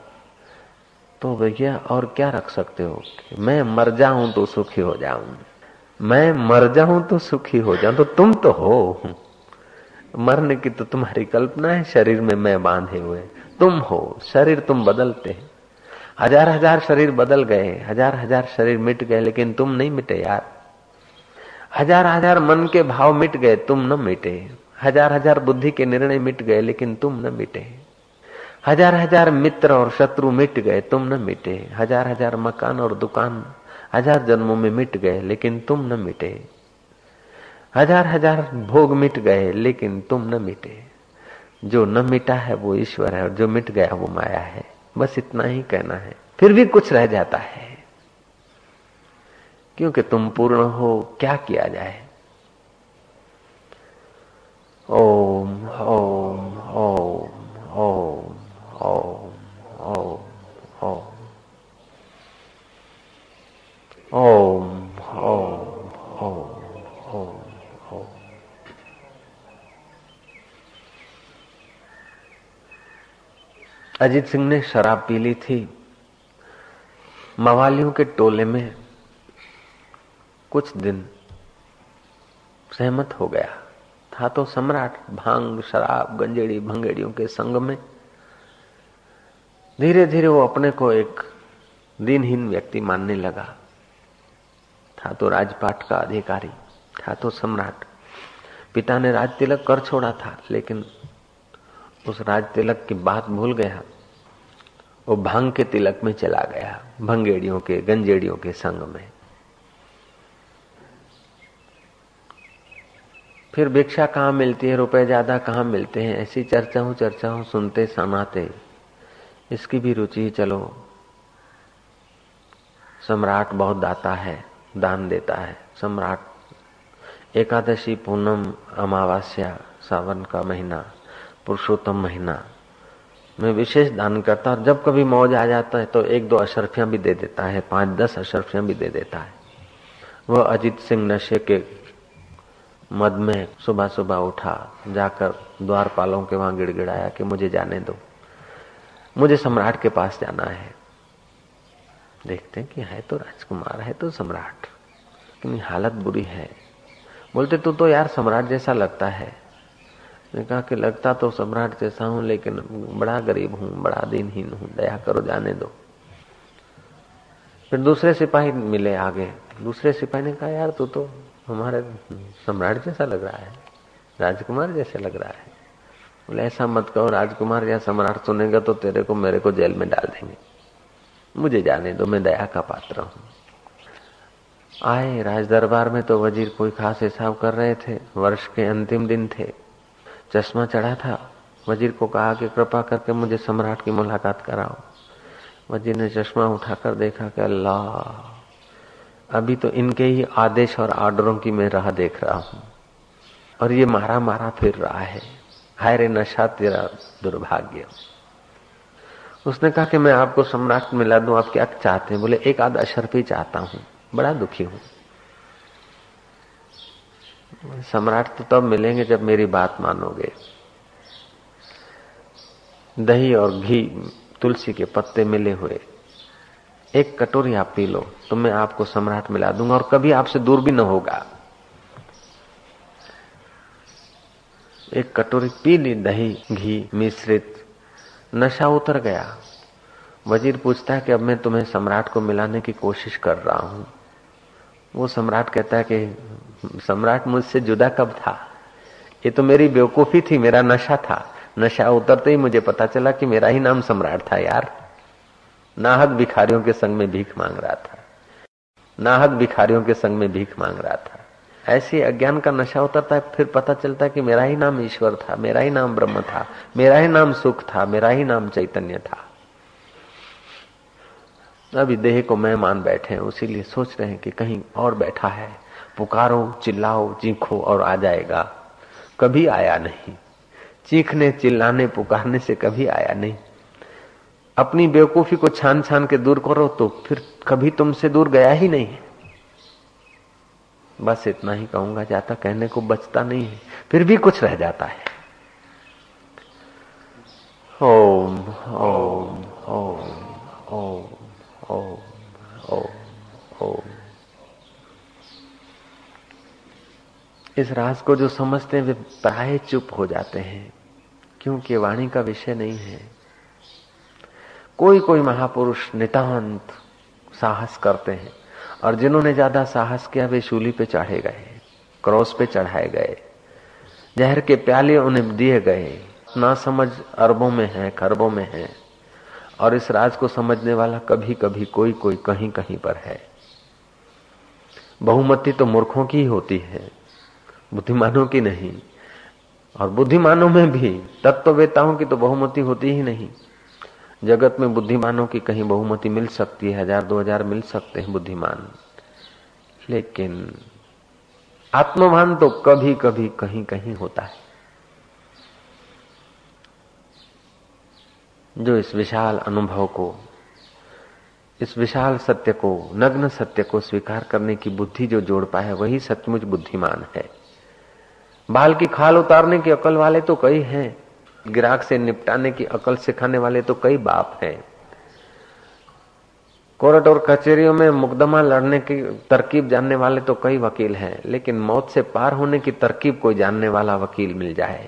तो भैया और क्या रख सकते हो? मैं मर जाऊँ तो सुखी हो जाऊँ। मैं मर जाऊँ तो सुखी हो जाऊँ तो तुम तो हो। मरने की तो तुम्हारी कल्पना है, शरीर में मैं बांधे हुए। तुम हो, शरीर तुम बदलते हैं। हज़ार हज़ार शरीर बदल गए, हज़ार हज़ार शरीर मिट गए, लेकिन तुम नहीं मिटे यार। हज़ार हज़ार मन के भाव मिट गए, तुम न मिटे। हज़ार हज़ार बुद्धि के निर्णय मिट गए, लेकिन तुम न मिटे। हज़ार हज़ार मित्र और शत्रु मिट गए, तुम न मिटे। हज़ार हज़ार मकान और दुकान हज़ार जन्मों में मिट गए, लेकिन तुम न मिटे। हज़ार हज़ार भोग मिट गए, लेकिन तुम न मिटे। जो न मिटा है वो ईश्वर है, और जो मिट गया वो माया है। बस इतना ही कहना है। फिर भी कुछ रह जाता है। क्योंकि तुम पूर्ण हो, क्या किया जाए? ओम ओम ओम ओम ओम ओम ओम। ओम ओम। अजीत सिंह ने शराब पी ली थी। मवालियों के टोले में कुछ दिन सहमत हो गया। था तो सम्राट भाँग, शराब, गंजेड़ी, भंगेड़ियों के संग में। धीरे धीरे वो अपने को एक दिनहीन व्यक्ति मानने लगा। था तो राजपाट का अधिकारी, था तो सम्राट। पिता ने राज तिलक कर छोड़ा था, लेकिन उस राज तिलक की बात भूल गया। वो भाँग के तिलक में चला गया, भंगेड़ियों के, गंजेड़ियों के संग में। फिर भिक्षा कहाँ मिलती है? रुपए ज़्यादा कहाँ मिलते हैं? ऐसी चर्चा चर्चा सुनते समाते। इसकी भी रुचि चलो। सम्राट बहुत दाता है, दान देता है। सम्राट एकादशी पूनम अमावस्या सावन का महीना। पुरुषोत्तम महीना। में विशेष दान करता और जब कभी मौज आ जाता है तो एक दो अशरफियाँ भी दे देता है, पाँच दस अशरफियाँ भी दे देता है। वह अजीत सिंह नशे के मद में सुबह सुबह उठा, जाकर द्वारपालों के वहाँ गिड़गिड़ाया कि मुझे जाने दो। मुझे सम्राट के पास जाना है। देखते हैं कि है तो राजकुमार, है तो सम्राट। लेकिन हालत बुरी है। बोलते, तू तो यार सम्राट जैसा लगता है। मैं कहा कि लगता तो सम्राट जैसा हूँ, लेकिन बड़ा गरीब हूँ, बड़ा दिनहीन हूँ। दया करो, जाने दो। फिर दूसरे सिपाही मिले आगे। दूसरे सिपाही ने कहा, यार, तू तो हमारे सम्राट जैसा लग रहा है, राजकुमार जैसे लग रहा है। बोले, ऐसा मत कहो, राजकुमार या सम्राट सुनेगा तो तेरे को, मेरे को जेल में डाल देंगे। मुझे जाने दो, मैं दया का पात्र हूँ। आए राज दरबार में तो वज़ीर कोई खास हिसाब कर रहे थे। वर्ष के अंतिम दिन थे। चश्मा चढ़ा था। वज़ीर को कहा कि कृपा करके मुझे सम्राट की मुलाकात कराओ। वज़ीर ने चश्मा उठाकर देखा कि अल्लाह, अभी तो इनके ही आदेश और आर्डरों की मैं राह देख रहा हूँ। और ये मारा मारा फिर रहा है। हाय रे नशा तेरा दुर्भाग्य। उसने कहा कि मैं आपको सम्राट मिला दूँ, आप क्या चाहते हैं? बोले, एक आध अशरफी चाहता हूँ। बड़ा दुखी हूँ। सम्राट तो तब मिलेंगे जब मेरी बात मानोगे। दही और घी, तुलसी के पत्ते मिले हुए। एक कटोरी आप पी लो तो मैं आपको सम्राट मिला दूँगा और कभी आपसे दूर भी न होगा। एक कटोरी पी ली, दही, घी, मिश्रित। नशा उतर गया। वज़ीर पूछता है कि अब मैं तुम्हें सम्राट को मिलाने की कोशिश कर रहा हूँ। वो सम्राट कहता है कि, सम्राट मुझसे जुदा कब था? ये तो मेरी बेवकूफ़ी थी, मेरा नशा था। नशा उतरते ही मुझे पता चला कि मेरा ही नाम सम्राट था, यार। नाहक भिखारियों के संग में भीख मांग रहा था। नाहक भिखारियों के संग में भीख मांग रहा था। ऐसे अज्ञान का नशा उतरता है, फिर पता चलता है कि मेरा ही नाम ईश्वर था, मेरा ही नाम ब्रह्म था, मेरा ही नाम सुख था, मेरा ही नाम चैतन्य था। अभी देह को मेहमान बैठे हैं, उसीलिए सोच रहे हैं कि कहीं और बैठा है। पुकारो, चिल्लाओ, चीखो और आ जाएगा। कभी आया नहीं। चीखने, चिल्लाने, पुकारने से कभी आया नहीं। अपनी बेवकूफ़ी को छान छान के दूर करो तो फिर कभी तुमसे दूर गया ही नहीं बस इतना ही कहूँगा, जाता कहने को बचता नहीं है, फिर भी कुछ रह जाता है। ओम ओम ओम ओम ओम ओम इस राज को जो समझते हैं, वे प्राय चुप हो जाते हैं, क्योंकि वाणी का विषय नहीं है। कोई कोई महापुरुष नितांत साहस करते हैं, और जिन्होंने ज़्यादा साहस किया, वे शूली पे चढ़े गए क्रॉस पे चढ़ाए गए। जहर के प्याले उन्हें दिए गए। ना समझ अरबों में है, खरबों में है, और इस राज को समझने वाला कभी कभी कोई कोई कहीं कहीं पर है। बहुमति तो मूर्खों की होती है। बुद्धिमानों की नहीं। और बुद्धिमानों में भी तत्ववेताओं की तो बहुमति होती ही नहीं। जगत में बुद्धिमानों की कहीं बहुमति मिल सकती है, हज़ार, दो हज़ार मिल सकते हैं बुद्धिमान। लेकिन आत्मभान तो कभी कभी कहीं कहीं होता है। जो इस विशाल अनुभव को, इस विशाल सत्य को, नग्न सत्य को स्वीकार करने की बुद्धि जो जोड़ पाए, वही सचमुच बुद्धिमान है। बाल की खाल उतारने की अकल वाले तो कई हैं ग्राहक से निपटाने की अकल सिखाने वाले तो कई बाप हैं। कोर्ट और कचहरियों में मुकदमा लड़ने की तरकीब जानने वाले तो कई वकील हैं, लेकिन मौत से पार होने की तरकीब कोई जानने वाला वकील मिल जाए।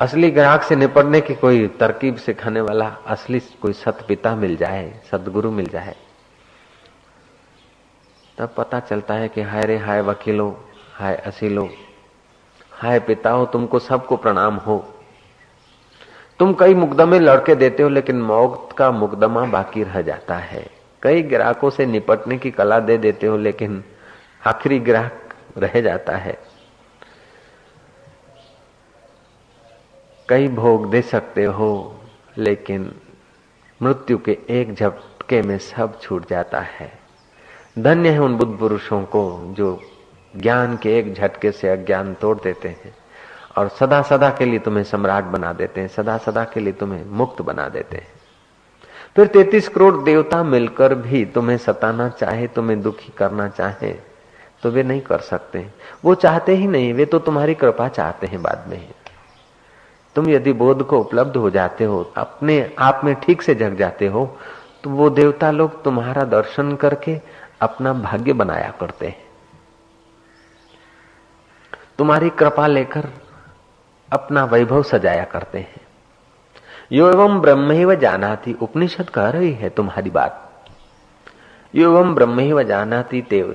असली ग्राहक से निपटने की कोई तरकीब सिखाने वाला, असली कोई सत पिता मिल जाए, सदगुरु मिल जाए। तब पता चलता है कि हाय रे, हाय वकीलो, हाय असीलो, हाय पिताओ, तुमको सबको प्रणाम हो। तुम कई मुकदमे लड़के देते हो, लेकिन मौत का मुकदमा बाकी रह जाता है। कई ग्राहकों से निपटने की कला दे देते हो, लेकिन आखिरी ग्राहक रह जाता है। कई भोग दे सकते हो, लेकिन मृत्यु के एक झटके में सब छूट जाता है। धन्य है उन बुद्ध पुरुषों को जो ज्ञान के एक झटके से अज्ञान तोड़ देते हैं और सदा सदा के लिए तुम्हें सम्राट बना देते हैं, सदा सदा के लिए तुम्हें मुक्त बना देते हैं। फिर तैतीस करोड़ देवता मिलकर भी तुम्हें सताना चाहे, तुम्हें दुखी करना चाहे तो वे नहीं कर सकते। वो चाहते ही नहीं, वे तो तुम्हारी कृपा चाहते हैं बाद में। तुम यदि बोध को उपलब्ध हो जाते हो, अपने आप में ठीक से जग जाते हो तो वो देवता लोग तुम्हारा दर्शन करके अपना भाग्य बनाया करते हैं। तुम्हारी कृपा लेकर अपना वैभव सजाया करते हैं। यो एवं ब्रह्म जाना थी उपनिषद कह रही है तुम्हारी बात। यो एवं ब्रह्म जाना थी तेव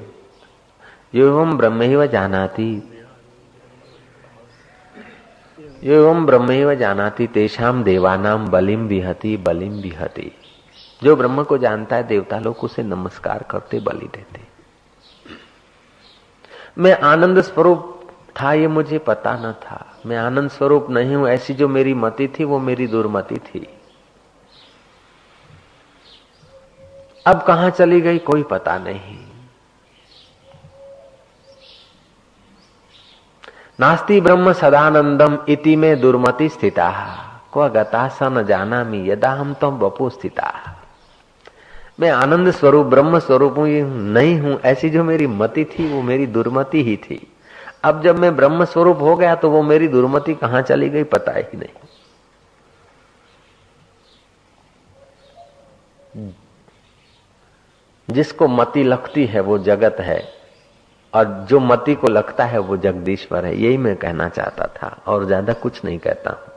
यो एवं ब्रह्म जाना थी यो एवं ब्रह्म जाना थी तेषाम देवानाम बलिम विहति बलिम विहति। जो ब्रह्म को जानता है, देवता लोग उसे नमस्कार करते, बलि देते। मैं आनंद स्वरूप था, ये मुझे पता न था। मैं आनंद स्वरूप नहीं हूँ, ऐसी जो मेरी मति थी, वो मेरी दुर्मति थी। अब कहाँ चली गई, कोई पता नहीं। नास्ति ब्रह्म सदानंदम इति में दुर्मति स्थिता। को गता स न जाना मी यदा हम तो बपू स्थिता। मैं आनंद स्वरूप, ब्रह्म स्वरूप हूँ नहीं हूँ। ऐसी जो मेरी मति थी, वो मेरी दुर्मति ही थी। अब जब मैं ब्रह्म स्वरूप हो गया तो वो मेरी दुर्मति कहाँ चली गई, पता ही नहीं। जिसको मति लगती है, वो जगत है। और जो मति को लगता है, वो जगदीश्वर है। यही मैं कहना चाहता था, और ज़्यादा कुछ नहीं कहता। हूँ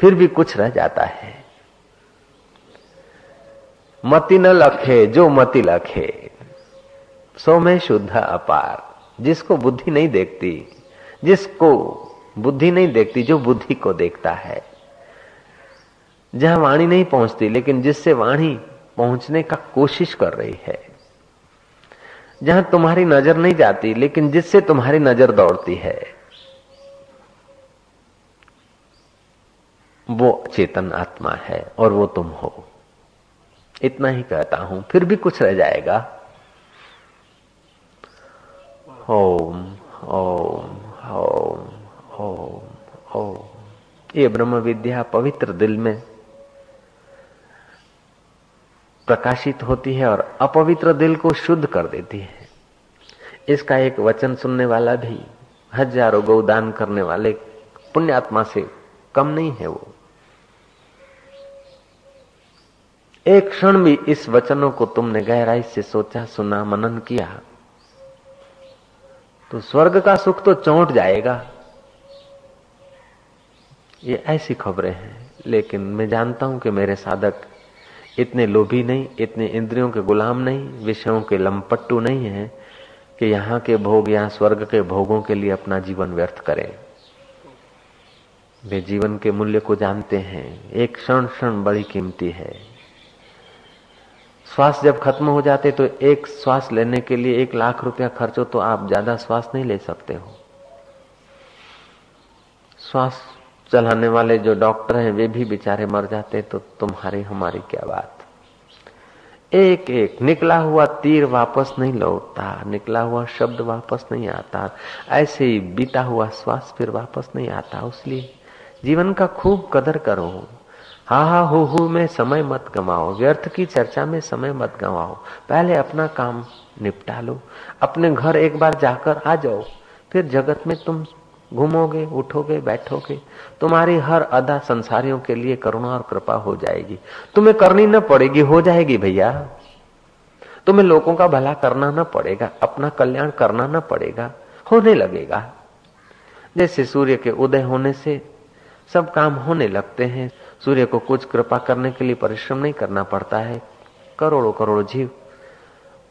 फिर भी कुछ रह जाता है। मति न लखे, जो मति लखे। सो में शुद्ध अपार। जिसको बुद्धि नहीं देखती, जिसको बुद्धि नहीं देखती, जो बुद्धि को देखता है। जहाँ वाणी नहीं पहुँचती, लेकिन जिससे वाणी पहुँचने का कोशिश कर रही है। जहाँ तुम्हारी नज़र नहीं जाती, लेकिन जिससे तुम्हारी नज़र दौड़ती है, वो चेतन आत्मा है और वो तुम हो। इतना ही कहता हूँ, फिर भी कुछ रह जाएगा। ओम ओम ओम ओम ओम। ये ब्रह्म विद्या पवित्र दिल में प्रकाशित होती है और अपवित्र दिल को शुद्ध कर देती है। इसका एक वचन सुनने वाला भी, हज़ारों गौदान करने वाले पुण्यात्मा से कम नहीं है वो। एक क्षण भी इस वचनों को तुमने गहराई से सोचा, सुना, मनन किया तो स्वर्ग का सुख तो चौंट जाएगा। ये ऐसी खबरें हैं, लेकिन मैं जानता हूँ कि मेरे साधक इतने लोभी नहीं, इतने इंद्रियों के गुलाम नहीं, विषयों के लंपट्टू नहीं है कि यहाँ के भोग या स्वर्ग के भोगों के लिए अपना जीवन व्यर्थ करें। वे जीवन के मूल्य को जानते हैं। एक क्षण क्षण बड़ी कीमती है। श्वास जब खत्म हो जाते तो एक श्वास लेने के लिए एक लाख रुपया खर्च तो आप ज़्यादा श्वास नहीं ले सकते हो। श्वास चलाने वाले जो डॉक्टर हैं, वे भी बेचारे मर जाते तो तुम्हारी, हमारी क्या बात? एक एक, निकला हुआ तीर वापस नहीं लौटता, निकला हुआ शब्द वापस नहीं आता, ऐसे ही बीता हुआ श्वास फिर वापस नहीं आता, उसलिए जीवन का खूब कदर करो। हा हा, हो हो में समय मत गवाओ। व्यर्थ की चर्चा में समय मत गवाओ। पहले अपना काम निपटा लो अपने घर एक बार जाकर आ जाओ। फिर जगत में तुम घूमोगे, उठोगे, बैठोगे। तुम्हारी हर अदा संसारियों के लिए करुणा और कृपा हो जाएगी। तुम्हें करनी न पड़ेगी। हो जाएगी भैया। तुम्हें लोगों का भला करना न पड़ेगा। अपना कल्याण करना न पड़ेगा। होने लगेगा। जैसे सूर्य के उदय होने से सब काम होने लगते हैं। सूर्य को कुछ कृपा करने के लिए परिश्रम नहीं करना पड़ता है। करोड़ों करोड़ों जीव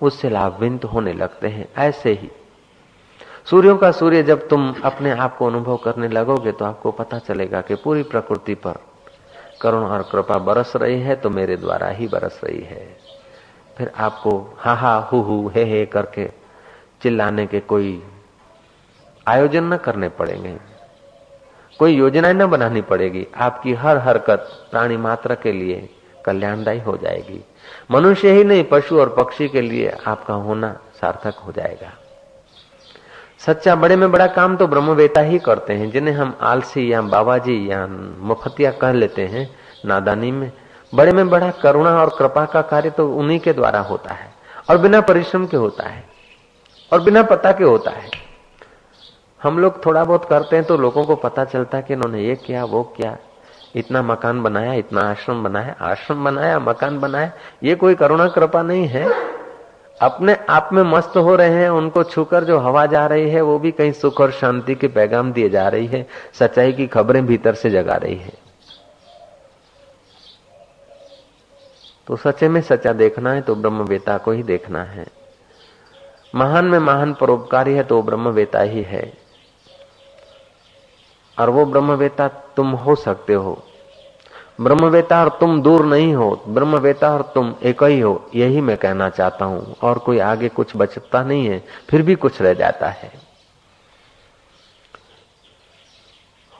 उससे लाभविंत होने लगते हैं, ऐसे ही। सूर्यों का सूर्य जब तुम अपने आप को अनुभव करने लगोगे तो आपको पता चलेगा कि पूरी प्रकृति पर करुण और कृपा बरस रही है तो मेरे द्वारा ही बरस रही है। फिर आपको हा हा हु हु हे हे करके चिल्लाने के कोई आयोजन न करने पड़ेंगे। कोई योजनाएँ न बनानी पड़ेगी। आपकी हर हरकत प्राणी मात्र के लिए कल्याणदायी हो जाएगी। मनुष्य ही नहीं, पशु और पक्षी के लिए आपका होना सार्थक हो जाएगा। सच्चा बड़े में बड़ा काम तो ब्रह्मवेता ही करते हैं, जिन्हें हम आलसी या बाबाजी या मुफतिया कह लेते हैं नादानी में। बड़े में बड़ा करुणा और कृपा का कार्य तो उन्हीं के द्वारा होता है, और बिना परिश्रम के होता है, और बिना पता के होता है। हम लोग थोड़ा बहुत करते हैं तो लोगों को पता चलता है कि इन्होंने ये किया, वो किया। इतना मकान बनाया, इतना आश्रम बनाया आश्रम बनाया, मकान बनाया। ये कोई करुणा कृपा नहीं है। अपने आप में मस्त हो रहे हैं, उनको छूकर जो हवा जा रही है, वो भी कहीं सुख और शांति के पैगाम दिए जा रही है, सच्चाई की खबरें भीतर से जगा रही है। तो सच्चे में सच्चा देखना है तो ब्रह्मवेता को ही देखना है। महान में महान परोपकारी है तो ब्रह्मवेता ही है। और वो ब्रह्मवेता तुम हो सकते हो। ब्रह्मवेता और तुम दूर नहीं हो, ब्रह्मवेता और तुम एक ही हो, यही मैं कहना चाहता हूँ। और कोई आगे कुछ बचता नहीं है, फिर भी कुछ रह जाता है।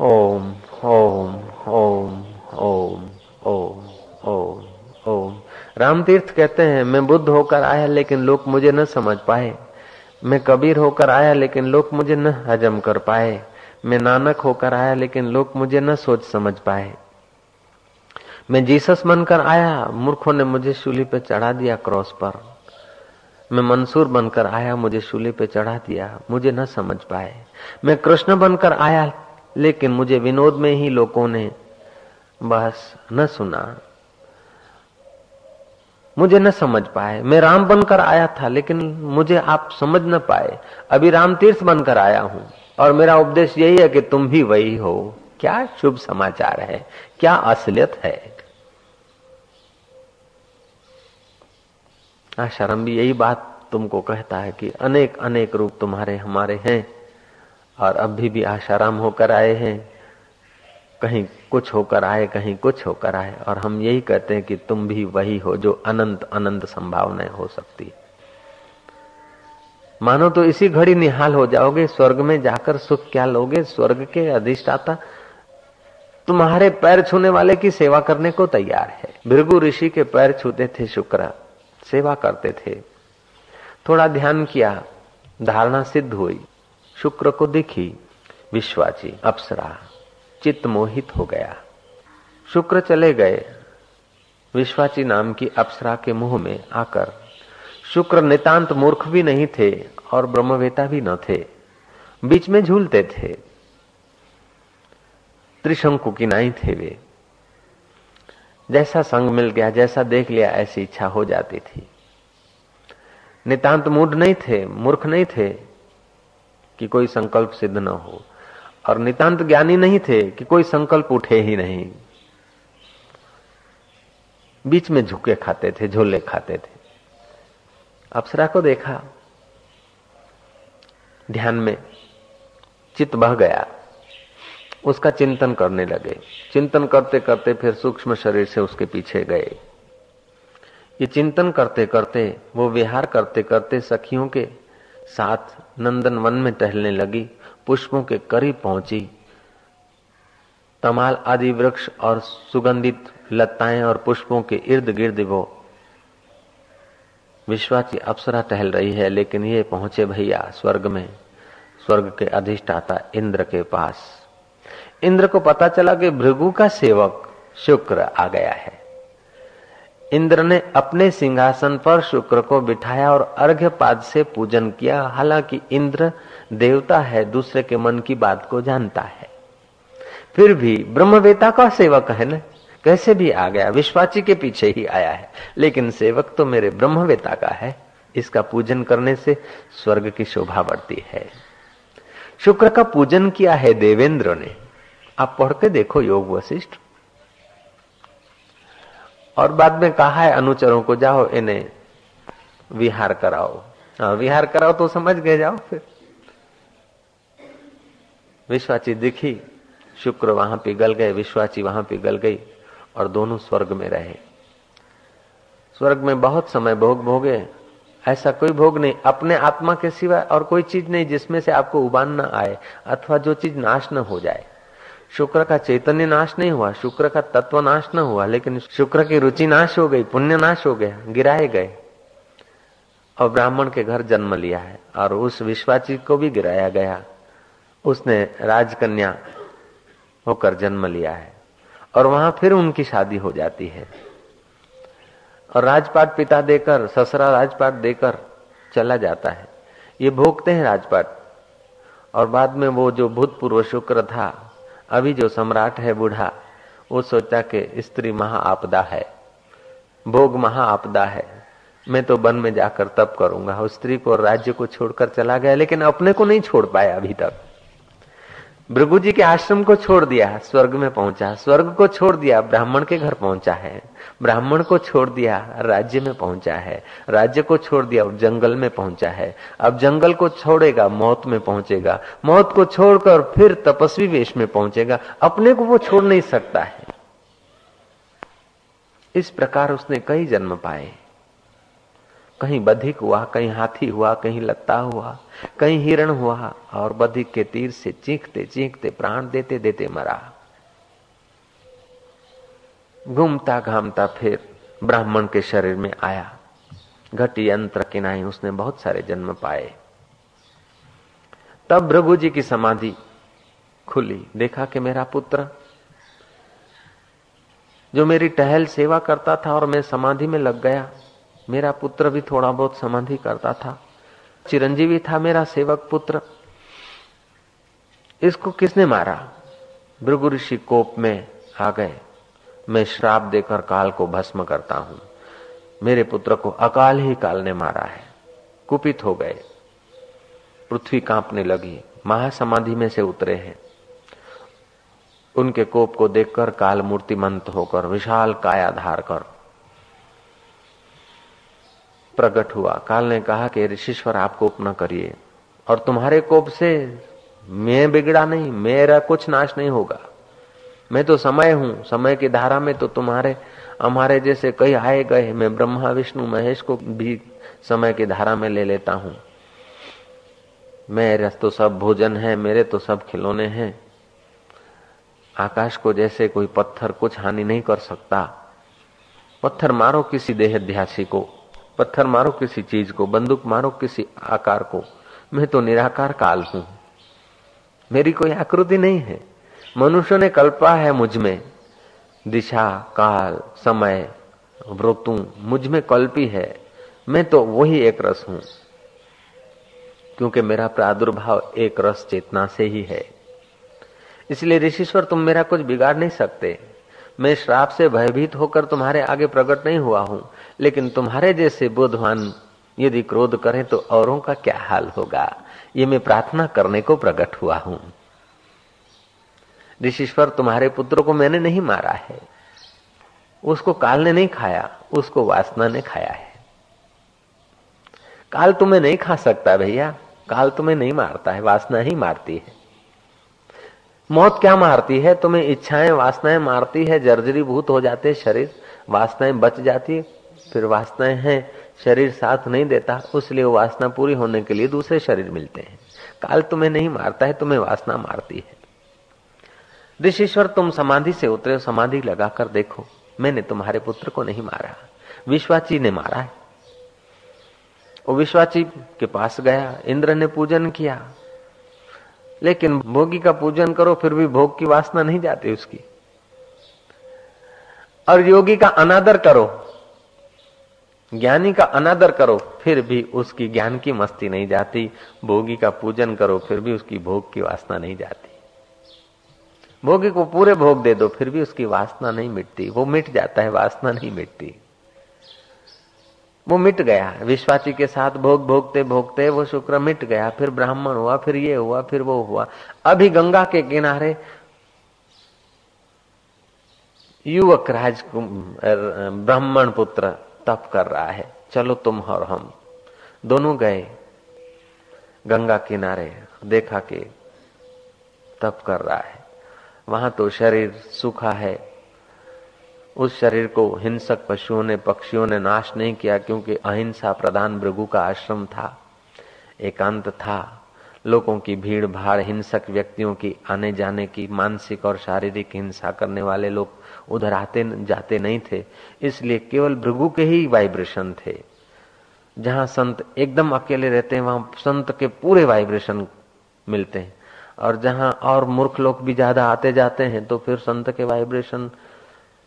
ओम ओम ओम ओम ओम ओम ओम। राम तीर्थ कहते हैं, मैं बुद्ध होकर आया, लेकिन लोग मुझे न समझ पाए। मैं कबीर होकर आया, लेकिन लोग मुझे न हजम कर पाए। मैं नानक होकर आया, लेकिन लोग मुझे न सोच समझ पाए। मैं जीसस बनकर आया, मूर्खों ने मुझे शूली पे चढ़ा दिया क्रॉस पर। मैं मंसूर बनकर आया, मुझे शूली पे चढ़ा दिया, मुझे न समझ पाए। मैं कृष्ण बनकर आया, लेकिन मुझे विनोद में ही लोगों ने बस न सुना। मुझे न समझ पाए। मैं राम बनकर आया था, लेकिन मुझे आप समझ न पाए। अभी राम तीर्थ बनकर आया हूँ। और मेरा उपदेश यही है कि तुम भी वही हो। क्या शुभ समाचार है? क्या असलियत है? आशाराम भी यही बात तुमको कहता है कि अनेक अनेक रूप तुम्हारे हमारे हैं और अभी भी आशाराम होकर आए हैं। कहीं कुछ होकर आए, कहीं कुछ होकर आए और हम यही कहते हैं कि तुम भी वही हो जो अनंत अनंत संभावनाएँ हो सकती है। मानो तो इसी घड़ी निहाल हो जाओगे, स्वर्ग में जाकर सुख क्या लोगे? स्वर्ग के अधिष्ठाता, तुम्हारे पैर छूने वाले की सेवा करने को तैयार है। भृगु ऋषि के पैर छूते थे शुक्र, सेवा करते थे। थोड़ा ध्यान किया, धारणा सिद्ध हुई। शुक्र को दिखी, विश्वाची, अप्सरा, चित्त मोहित हो गया। शुक्र चले गए, विश्वाची नाम की अप्सरा के मुँह में आकर शुक्र नितांत मूर्ख भी नहीं थे और ब्रह्मवेता भी न थे। बीच में झूलते थे। त्रिशंकु की नाई थे वे। जैसा संग मिल गया, जैसा देख लिया, ऐसी इच्छा हो जाती थी। नितांत मूड नहीं थे, मूर्ख नहीं थे कि कोई संकल्प सिद्ध न हो। और नितांत ज्ञानी नहीं थे कि कोई संकल्प उठे ही नहीं। बीच में झुके खाते थे, झोले खाते थे। अप्सरा को देखा। ध्यान में चित बह गया। उसका चिंतन करने लगे। चिंतन करते करते फिर सूक्ष्म शरीर से उसके पीछे गए। ये चिंतन करते करते, वो विहार करते करते सखियों के साथ नंदन वन में टहलने लगी, पुष्पों के करीब पहुँची। तमाल आदि वृक्ष और सुगंधित लताएँ और पुष्पों के इर्द गिर्द वो विश्वाची अप्सरा टहल रही है, लेकिन ये पहुँचे भैया स्वर्ग में, स्वर्ग के अधिष्ठाता इंद्र के पास। इंद्र को पता चला कि भृगु का सेवक शुक्र आ गया है। इंद्र ने अपने सिंहासन पर शुक्र को बिठाया और अर्घ्य पाद से पूजन किया। हालाँकि इंद्र देवता है, दूसरे के मन की बात को जानता है। फिर भी ब्रह्मवेता का सेवक है ना? कैसे भी आ गया विश्वाची के पीछे ही आया है। लेकिन सेवक तो मेरे ब्रह्मवेता का है। इसका पूजन करने से स्वर्ग की शोभा बढ़ती है। शुक्र का पूजन किया है देवेंद्र ने। आप पढ़ के देखो योग वशिष्ठ। और बाद में कहा है, अनुचरों को जाओ, इन्हें विहार कराओ। हाँ विहार कराओ तो समझ गए, जाओ फिर। विश्वाची दिखी, शुक्र वहाँ पिघल गए विश्वाची वहाँ पिघल गई। और दोनों स्वर्ग में रहे। स्वर्ग में बहुत समय भोग भोगे, ऐसा कोई भोग नहीं, अपने आत्मा के सिवा और कोई चीज़ नहीं जिसमें से आपको उबान न आए अथवा जो चीज़ नाश न हो जाए। शुक्र का चैतन्य नाश नहीं हुआ, शुक्र का तत्व नाश न हुआ, लेकिन शुक्र की रुचि नाश हो गई, पुण्य नाश हो गया, गिराए गए। और ब्राह्मण के घर जन्म लिया है, और उस विश्वाची को भी गिराया गया। उसने राजकन्या होकर जन्म लिया है। और वहाँ फिर उनकी शादी हो जाती है। और राजपाट पिता देकर, ससरा राजपाट देकर चला जाता है। ये भोगते हैं राजपाट। और बाद में वो जो भूतपूर्व शुक्र था, अभी जो सम्राट है बूढ़ा, वो सोचा कि स्त्री महा आपदा है। भोग महा आपदा है। मैं तो वन में जाकर तप करूँगा। उस स्त्री को राज्य को छोड़कर चला गया, लेकिन अपने को नहीं छोड़ पाया अभी तक। भृगु जी के आश्रम को छोड़ दिया, स्वर्ग में पहुँचा। स्वर्ग को छोड़ दिया, ब्राह्मण के घर पहुँचा है। ब्राह्मण को छोड़ दिया, राज्य में पहुँचा है। राज्य को छोड़ दिया जंगल में पहुँचा है। अब जंगल को छोड़ेगा, मौत में पहुंचेगा। मौत को छोड़कर फिर तपस्वी वेश में पहुंचेगा। अपने को वो छोड़ नहीं सकता है। इस प्रकार उसने कई जन्म पाए। कहीं बधिक हुआ, कहीं हाथी हुआ, कहीं लत्ता हुआ, कहीं हिरण हुआ, और बधिक के तीर से चीखते चीखते प्राण देते देते मरा। घूमता घामता फिर ब्राह्मण के शरीर में आया। घटी यंत्र किनाई उसने बहुत सारे जन्म पाए। तब भृगु जी की समाधि खुली। देखा कि मेरा पुत्र, जो मेरी टहल सेवा करता था और मैं समाधि में लग गया मेरा पुत्र भी थोड़ा बहुत समाधि करता था। चिरंजीवी था मेरा सेवक पुत्र। इसको किसने मारा? भृगु ऋषि कोप में आ गए। मैं श्राप देकर काल को भस्म करता हूँ। मेरे पुत्र को अकाल ही काल ने मारा है। कुपित हो गए। पृथ्वी कांपने लगी। महासमाधि में से उतरे हैं। उनके कोप को देखकर काल मूर्तिमंत होकर विशाल काया धार कर प्रकट हुआ। काल ने कहा कि ऋषिश्वर आप कोप न करिए। और तुम्हारे कोप से मैं बिगड़ा नहीं, मेरा कुछ नाश नहीं होगा। मैं तो समय हूँ, समय की धारा में तो तुम्हारे, हमारे जैसे कई आए गए। मैं ब्रह्मा, विष्णु, महेश को भी समय की धारा में ले लेता हूँ। मेरे तो सब भोजन है, मेरे तो सब खिलौने हैं। आकाश को जैसे कोई पत्थर कुछ हानि नहीं कर सकता। पत्थर मारो किसी देहध्यासी को। पत्थर मारो किसी चीज़ को, बंदूक मारो किसी आकार को। मैं तो निराकार काल हूँ। मेरी कोई आकृति नहीं है। मनुष्य ने कल्पा है मुझमें। दिशा, काल, समय वृतु मुझमें कल्पी है। मैं तो वही एक रस हूँ। क्योंकि मेरा प्रादुर्भाव एक रस चेतना से ही है। इसलिए ऋषिश्वर, तुम मेरा कुछ बिगाड़ नहीं सकते। मैं श्राप से भयभीत होकर तुम्हारे आगे प्रकट नहीं हुआ हूँ, लेकिन तुम्हारे जैसे बुद्धवान यदि क्रोध करें तो औरों का क्या हाल होगा? ये मैं प्रार्थना करने को प्रकट हुआ हूँ। ऋषिश्वर, तुम्हारे पुत्र को मैंने नहीं मारा है। उसको काल ने नहीं खाया, उसको वासना ने खाया है। काल तुम्हें नहीं खा सकता भैया। काल तुम्हें नहीं मारता है, वासना ही मारती है। मौत क्या मारती है? तुम्हें इच्छाएँ, वासनाएँ मारती है, जर्जरी भूत हो जाते शरीर। वासनाएँ बच जाती फिर वासनाएँ हैं, शरीर साथ नहीं देता, उसलिए वासना पूरी होने के लिए दूसरे शरीर मिलते हैं। काल तुम्हें नहीं मारता है, तुम्हें वासना मारती है। ऋषिश्वर, तुम समाधि से उतरे, समाधि लगाकर देखो, मैंने तुम्हारे पुत्र को नहीं मारा। विश्वाची ने मारा है। वो विश्वाची के पास गया, इंद्र ने पूजन किया लेकिन भोगी का पूजन करो, फिर भी भोग की वासना नहीं जाती उसकी। और योगी का अनादर करो, ज्ञानी का अनादर करो, फिर भी उसकी ज्ञान की मस्ती नहीं जाती। भोगी का पूजन करो, फिर भी उसकी भोग की वासना नहीं जाती। भोगी को पूरे भोग दे दो, फिर भी उसकी वासना नहीं मिटती। वो मिट जाता है, वासना नहीं मिटती। वो मिट गया। विश्वासी के साथ भोग भोगते भोगते वो शुक्र मिट गया, फिर ब्राह्मण हुआ, फिर ये हुआ, फिर वो हुआ। अभी गंगा के किनारे युवक राज ब्राह्मण पुत्र तप कर रहा है। चलो तुम और हम। दोनों गए गंगा किनारे, देखा कि तप कर रहा है। वहाँ तो शरीर सूखा है। उस शरीर को हिंसक पशुओं ने, पक्षियों ने नाश नहीं किया क्योंकि अहिंसा प्रधान भृगु का आश्रम था, एकांत था। लोगों की भीड़ भाड़, हिंसक व्यक्तियों की आने जाने की मानसिक और शारीरिक हिंसा करने वाले लोग उधर आते जाते नहीं थे, इसलिए केवल भृगु के ही वाइब्रेशन थे। जहाँ संत एकदम अकेले रहते हैं, वहाँ संत के पूरे वाइब्रेशन मिलते हैं। और जहाँ और मूर्ख लोग भी ज़्यादा आते जाते हैं तो फिर संत के वाइब्रेशन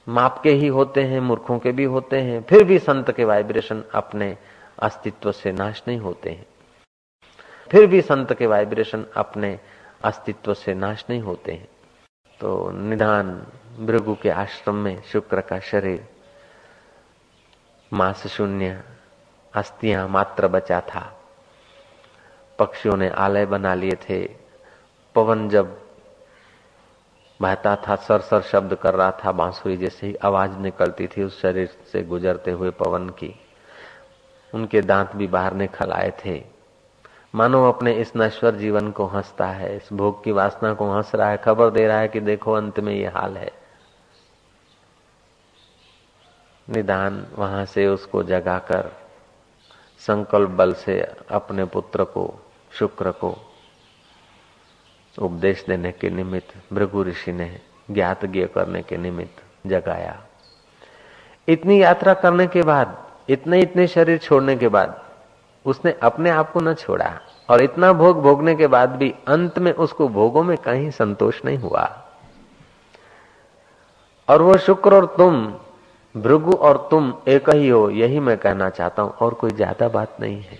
माप के ही होते हैं, मूर्खों के भी होते हैं, फिर भी संत के वाइब्रेशन अपने अस्तित्व से नाश नहीं होते हैं। फिर भी संत के वाइब्रेशन अपने अस्तित्व से नाश नहीं होते हैं। तो निदान भृगु के आश्रम में शुक्र का शरीर, मास शून्य, अस्थियाँ मात्र बचा था। पक्षियों ने आलय बना लिए थे। पवन जब बहता था, सर सर शब्द कर रहा था बांसुरी जैसे ही आवाज़ निकलती थी उस शरीर से गुजरते हुए पवन की। उनके दांत भी बाहर निकल आए थे। मानो अपने इस नश्वर जीवन को हंसता है, इस भोग की वासना को हंस रहा है, खबर दे रहा है कि देखो अंत में ये हाल है। निदान वहाँ से उसको जगाकर, संकल्प बल से अपने पुत्र को, शुक्र को उपदेश देने के निमित्त, भृगु ऋषि ने ज्ञात ज्ञ करने के निमित्त जगाया। इतनी यात्रा करने के बाद, इतने इतने शरीर छोड़ने के बाद, उसने अपने आप को न छोड़ा और इतना भोग भोगने के बाद भी अंत में उसको भोगों में कहीं संतोष नहीं हुआ। और वो शुक्र और तुम, भृगु और तुम एक ही हो, यही मैं कहना चाहता हूँ और कोई ज़्यादा बात नहीं है।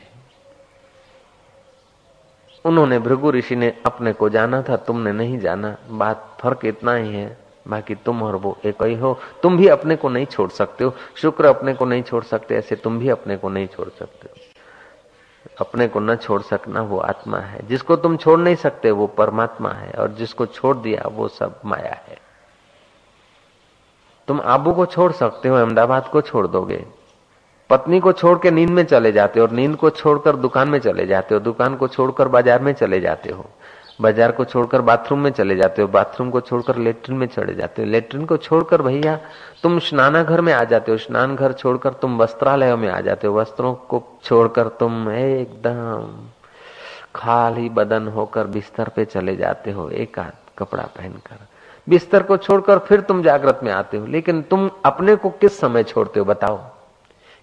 उन्होंने भृगु ऋषि ने अपने को जाना था, तुमने नहीं जाना। बात फ़र्क इतना ही है, बाकी तुम और वो एक ही हो। तुम भी अपने को नहीं छोड़ सकते हो। शुक्र अपने को नहीं छोड़ सकते, ऐसे तुम भी अपने को नहीं छोड़ सकते हो। अपने को न छोड़ सकना वो आत्मा है। जिसको तुम छोड़ नहीं सकते, वो परमात्मा है, और जिसको छोड़ दिया, वो सब माया है। तुम आबू को छोड़ सकते हो, अहमदाबाद को छोड़ दोगे। पत्नी को छोड़ के नींद में चले जाते हो और नींद को छोड़कर दुकान में चले जाते हो, दुकान को छोड़कर बाज़ार में चले जाते हो, बाज़ार को छोड़कर बाथरूम में चले जाते हो, बाथरूम को छोड़कर लेटरिन में चले जाते हो, लेटरिन को छोड़कर भैया तुम स्नाना घर में आ जाते हो स्नान घर छोड़कर तुम वस्त्रालय में आ जाते हो, वस्त्रों को छोड़कर तुम एकदम खाली बदन होकर बिस्तर पे चले जाते हो, एक कपड़ा पहनकर। बिस्तर को छोड़कर फिर तुम जागृत में आते हो, लेकिन तुम अपने को किस समय छोड़ते हो बताओ?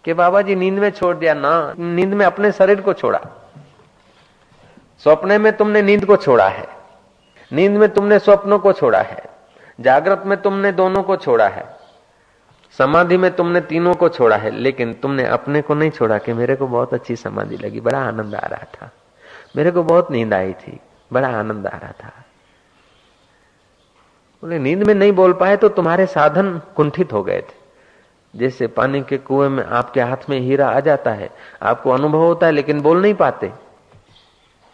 कि बाबा जी, नींद में छोड़ दिया ना, नींद में अपने शरीर को छोड़ा। सपने में तुमने नींद को छोड़ा है। नींद में तुमने स्वप्नों को छोड़ा है। जागृत में तुमने दोनों को छोड़ा है। समाधि में तुमने तीनों को छोड़ा है, लेकिन तुमने अपने को नहीं छोड़ा कि मेरे को बहुत अच्छी समाधि लगी। बड़ा आनंद आ रहा था। मेरे को बहुत नींद आई थी। बड़ा आनंद आ रहा था। बोले, नींद में नहीं बोल पाए तो तुम्हारे साधन कुंठित हो गए थे। जैसे पानी के कुएँ में आपके हाथ में हीरा आ जाता है। आपको अनुभव होता है, लेकिन बोल नहीं पाते।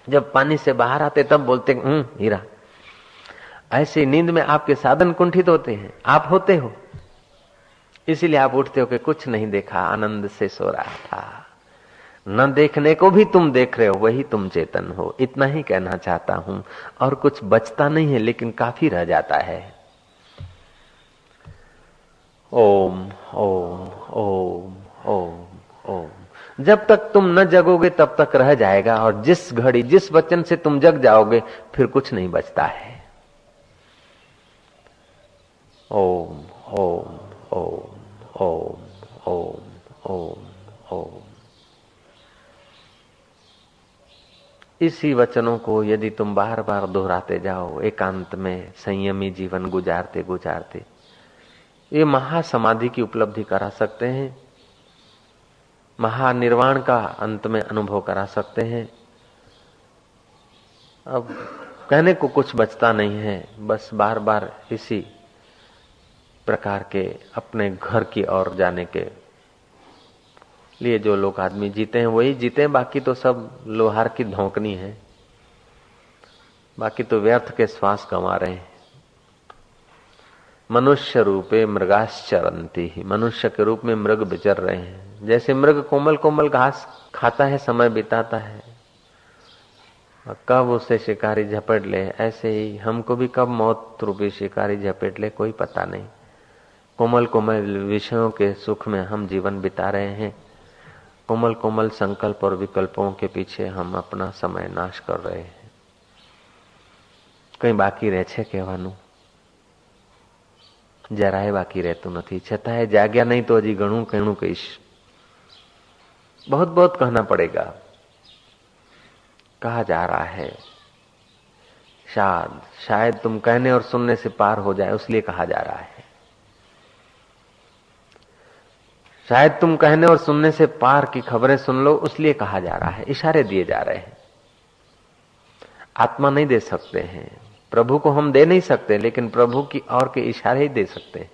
जब पानी से बाहर आते, तब बोलते हम्म हीरा। ऐसे नींद में आपके साधन कुंठित होते हैं। आप होते हो। इसीलिए आप उठते हो कि कुछ नहीं देखा, आनंद से सो रहा था। न देखने को भी तुम देख रहे हो, वही तुम चेतन हो। इतना ही कहना चाहता हूँ। और कुछ बचता नहीं है, लेकिन काफ़ी रह जाता है। ओम ओम ओम ओम ओम। जब तक तुम न जगोगे, तब तक रह जाएगा। और जिस घड़ी, जिस वचन से तुम जग जाओगे, फिर कुछ नहीं बचता है। ओम ओम ओम ओम ओम ओम ओम। इसी वचनों को यदि तुम बार बार दोहराते जाओ, एकांत में संयमी जीवन गुजारते गुजारते ये महासमाधि की उपलब्धि करा सकते हैं। महानिर्वाण का अंत में अनुभव करा सकते हैं। अब कहने को कुछ बचता नहीं है, बस बार बार इसी प्रकार के अपने घर की ओर जाने के लिए जो लोग आदमी जीते हैं, वही जीते हैं, बाकी तो सब लोहार की धोकनी है। बाकी तो व्यर्थ के श्वास कमा रहे हैं। मनुष्य रूपे मृगाश्चरंती ही मनुष्य के रूप में मृग विचर रहे हैं जैसे मृग कोमल कोमल घास खाता है समय बिताता है कब उसे शिकारी झपेट ले ऐसे ही हमको भी कब मौत रूपी शिकारी झपेट ले कोई पता नहीं कोमल कोमल विषयों के सुख में हम जीवन बिता रहे हैं कोमल कोमल संकल्प और विकल्पों के पीछे हम अपना समय नाश कर रहे हैं કઈ બાકી રહે છે કહેવાનું જરાય બાકી રહેતું નથી છતાંય જાગ્યા નહીં તો હજી ઘણું ઘણું કહીશ बहुत बहुत कहना पड़ेगा कहा जा रहा है शायद शायद तुम कहने और सुनने से पार हो जाए उसलिए कहा जा रहा है शायद तुम कहने और सुनने से पार की खबरें सुन लो उसलिए कहा जा रहा है इशारे दिए जा रहे हैं आत्मा नहीं दे सकते हैं प्रभु को हम दे नहीं सकते, लेकिन प्रभु की और के इशारे ही दे सकते हैं।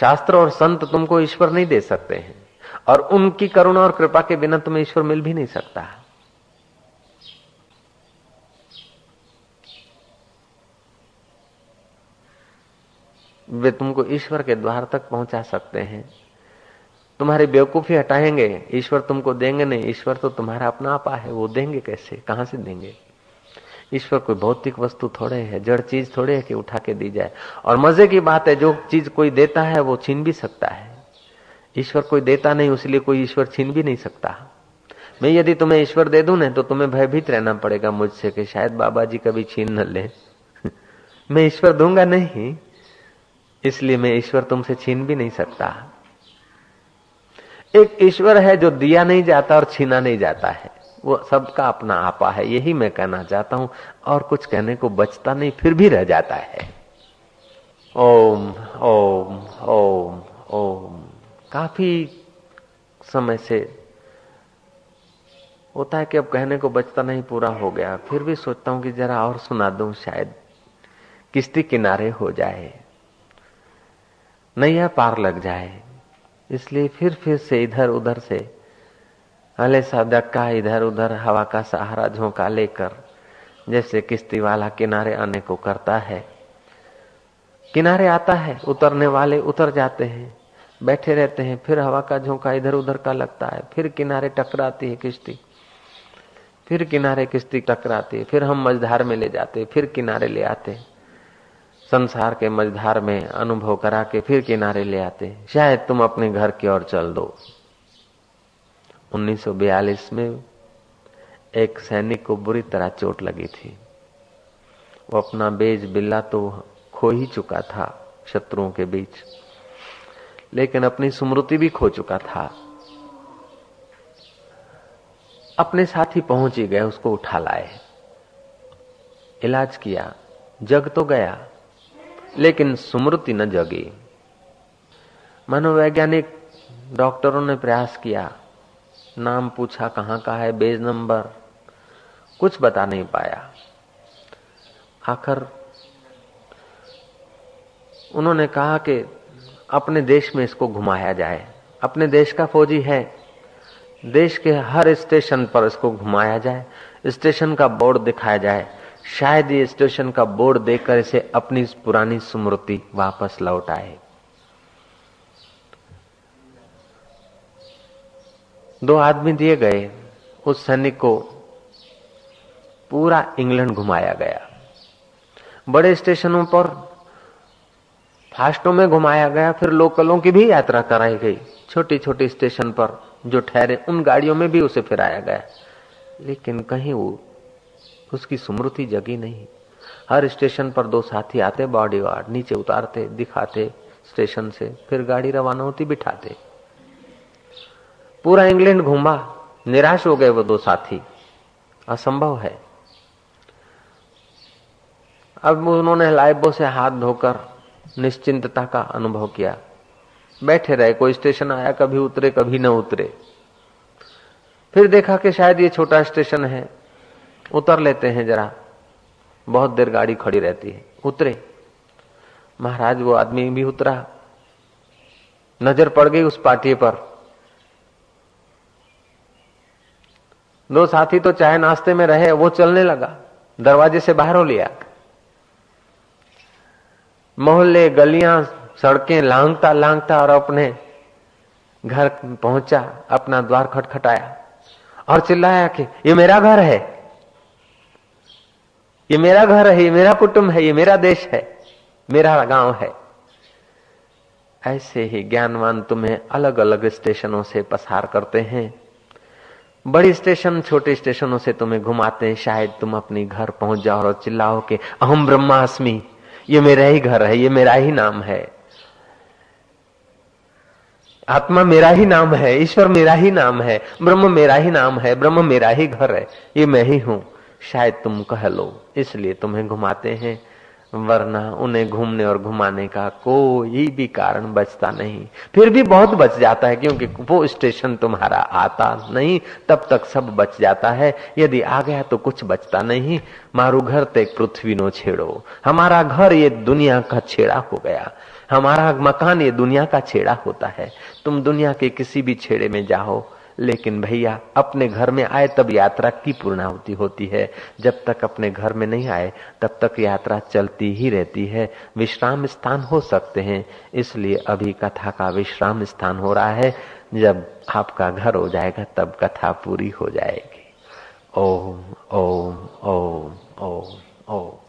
शास्त्र और संत तुमको ईश्वर नहीं दे सकते हैं, और उनकी करुणा और कृपा के बिना तुम्हें ईश्वर मिल भी नहीं सकता। वे तुमको ईश्वर के द्वार तक पहुँचा सकते हैं। तुम्हारी बेवकूफ़ी हटाएँगे, ईश्वर तुमको देंगे नहीं, ईश्वर तो तुम्हारा अपना आपा है, वो देंगे कैसे, कहाँ से देंगे? ईश्वर कोई भौतिक वस्तु थोड़े है, जड़ चीज़ थोड़े है कि उठा के दी जाए। और मज़े की बात है, जो चीज़ कोई देता है, वो छीन भी सकता है। ईश्वर कोई देता नहीं, उसलिए कोई ईश्वर छीन भी नहीं सकता। मैं यदि तुम्हें ईश्वर दे दू ना तो तुम्हें भयभीत रहना पड़ेगा मुझसे कि शायद बाबा जी कभी छीन न ले। मैं ईश्वर दूँगा नहीं, इसलिए मैं ईश्वर तुमसे छीन भी नहीं सकता। एक ईश्वर है जो दिया नहीं जाता और छीना नहीं जाता है। वो सबका अपना आपा है, यही मैं कहना चाहता हूँ। और कुछ कहने को बचता नहीं, फिर भी रह जाता है। ओम ओम ओम ओम। काफ़ी समय से होता है कि अब कहने को बचता नहीं, पूरा हो गया। फिर भी सोचता हूँ कि जरा और सुना दूँ, शायद किश्ती किनारे हो जाए। नैया पार लग जाए, इसलिए फिर फिर से इधर उधर से हले सा धक्का इधर उधर हवा का सहारा झोंका लेकर, जैसे किश्ती वाला किनारे आने को करता है। किनारे आता है, उतरने वाले उतर जाते हैं, बैठे रहते हैं, फिर हवा का झोंका इधर उधर का लगता है, फिर किनारे टकराती है किश्ती। फिर किनारे किश्ती टकराती है, फिर हम मझधार में ले जाते फिर किनारे ले आते संसार के मझधार में अनुभव करा के फिर किनारे ले आते शायद तुम अपने घर की ओर चल दो। 1942 में एक सैनिक को बुरी तरह चोट लगी थी। वो अपना बेज बिल्ला तो खो ही चुका था, शत्रुओं के बीच। लेकिन अपनी स्मृति भी खो चुका था। अपने साथ पहुँच ही गए, उसको उठा लाए। इलाज किया, जग तो गया, लेकिन स्मृति न जगी। मनोवैज्ञानिक डॉक्टरों ने प्रयास किया नाम पूछा, कहाँ का है, बेज नंबर, कुछ बता नहीं पाया। आखिर उन्होंने कहा कि अपने देश में इसको घुमाया जाए। अपने देश का फौजी है। देश के हर स्टेशन पर इसको घुमाया जाए। स्टेशन का बोर्ड दिखाया जाए। शायद ये स्टेशन का बोर्ड देखकर इसे अपनी पुरानी स्मृति वापस लौट आए। दो आदमी दिए गए, उस सैनिक को पूरा इंग्लैंड घुमाया गया। बड़े स्टेशनों पर, फास्टों में घुमाया गया, फिर लोकलों की भी यात्रा कराई गई। छोटी छोटी स्टेशन पर जो ठहरे, उन गाड़ियों में भी उसे फिराया गया। लेकिन कहीं वो, उसकी स्मृति जगी नहीं। हर स्टेशन पर दो साथी आते बॉडी वार्ड नीचे उतारते, दिखाते, स्टेशन से फिर गाड़ी रवाना होती, बिठाते। पूरा इंग्लैंड घूमा, निराश हो गए वो दो साथी। असंभव है। अब उन्होंने लाइबो से हाथ धोकर निश्चिंतता का अनुभव किया। बैठे रहे, कोई स्टेशन आया, कभी उतरे, कभी न उतरे। फिर देखा कि शायद ये छोटा स्टेशन है। उतर लेते हैं जरा। बहुत देर गाड़ी खड़ी रहती है। उतरे। महाराज, वो आदमी भी उतरा। नज़र पड़ गई उस पार्टी पर। दो साथी तो चाहे नाश्ते में रहे, वो चलने लगा। दरवाजे से बाहर हो लिया। मोहल्ले गलियाँ, सड़कें लांगता लांगता और अपने घर पहुँचा, अपना द्वार खटखटाया और चिल्लाया कि, ये मेरा घर है। ये मेरा घर है, ये मेरा कुटुंब है, ये मेरा देश है, मेरा गाँव है। ऐसे ही ज्ञानवान तुम्हें अलग अलग स्टेशनों से पसार करते हैं। बड़ी स्टेशन, छोटे स्टेशनों से तुम्हें घुमाते हैं। शायद तुम अपनी घर पहुँच जाओ और चिल्लाओ के, अहम ब्रह्मास्मि, ये मेरा ही घर है, ये मेरा ही नाम है। आत्मा मेरा ही नाम है, ईश्वर मेरा ही नाम है, ब्रह्म मेरा ही नाम है, ब्रह्म मेरा ही घर है, ये मैं ही हूँ। शायद तुम कह लो, इसलिए तुम्हें घुमाते हैं। वरना उन्हें घूमने और घुमाने का कोई भी कारण बचता नहीं। फिर भी बहुत बच जाता है, क्योंकि वो स्टेशन तुम्हारा आता नहीं, तब तक सब बच जाता है। यदि आ गया तो कुछ बचता नहीं। मारू घर तेक पृथ्वी नो छेड़ो। हमारा घर ये दुनिया का छेड़ा हो गया। हमारा मकान ये दुनिया का छेड़ा होता है। तुम दुनिया के किसी भी छेड़े में जाओ। लेकिन भैया, अपने घर में आए तब यात्रा की पूर्णाहुति होती है। जब तक अपने घर में नहीं आए, तब तक यात्रा चलती ही रहती है। विश्राम स्थान हो सकते हैं, इसलिए अभी कथा का विश्राम स्थान हो रहा है। जब आपका घर हो जाएगा, तब कथा पूरी हो जाएगी। ओम ओम ओम ओम ओम।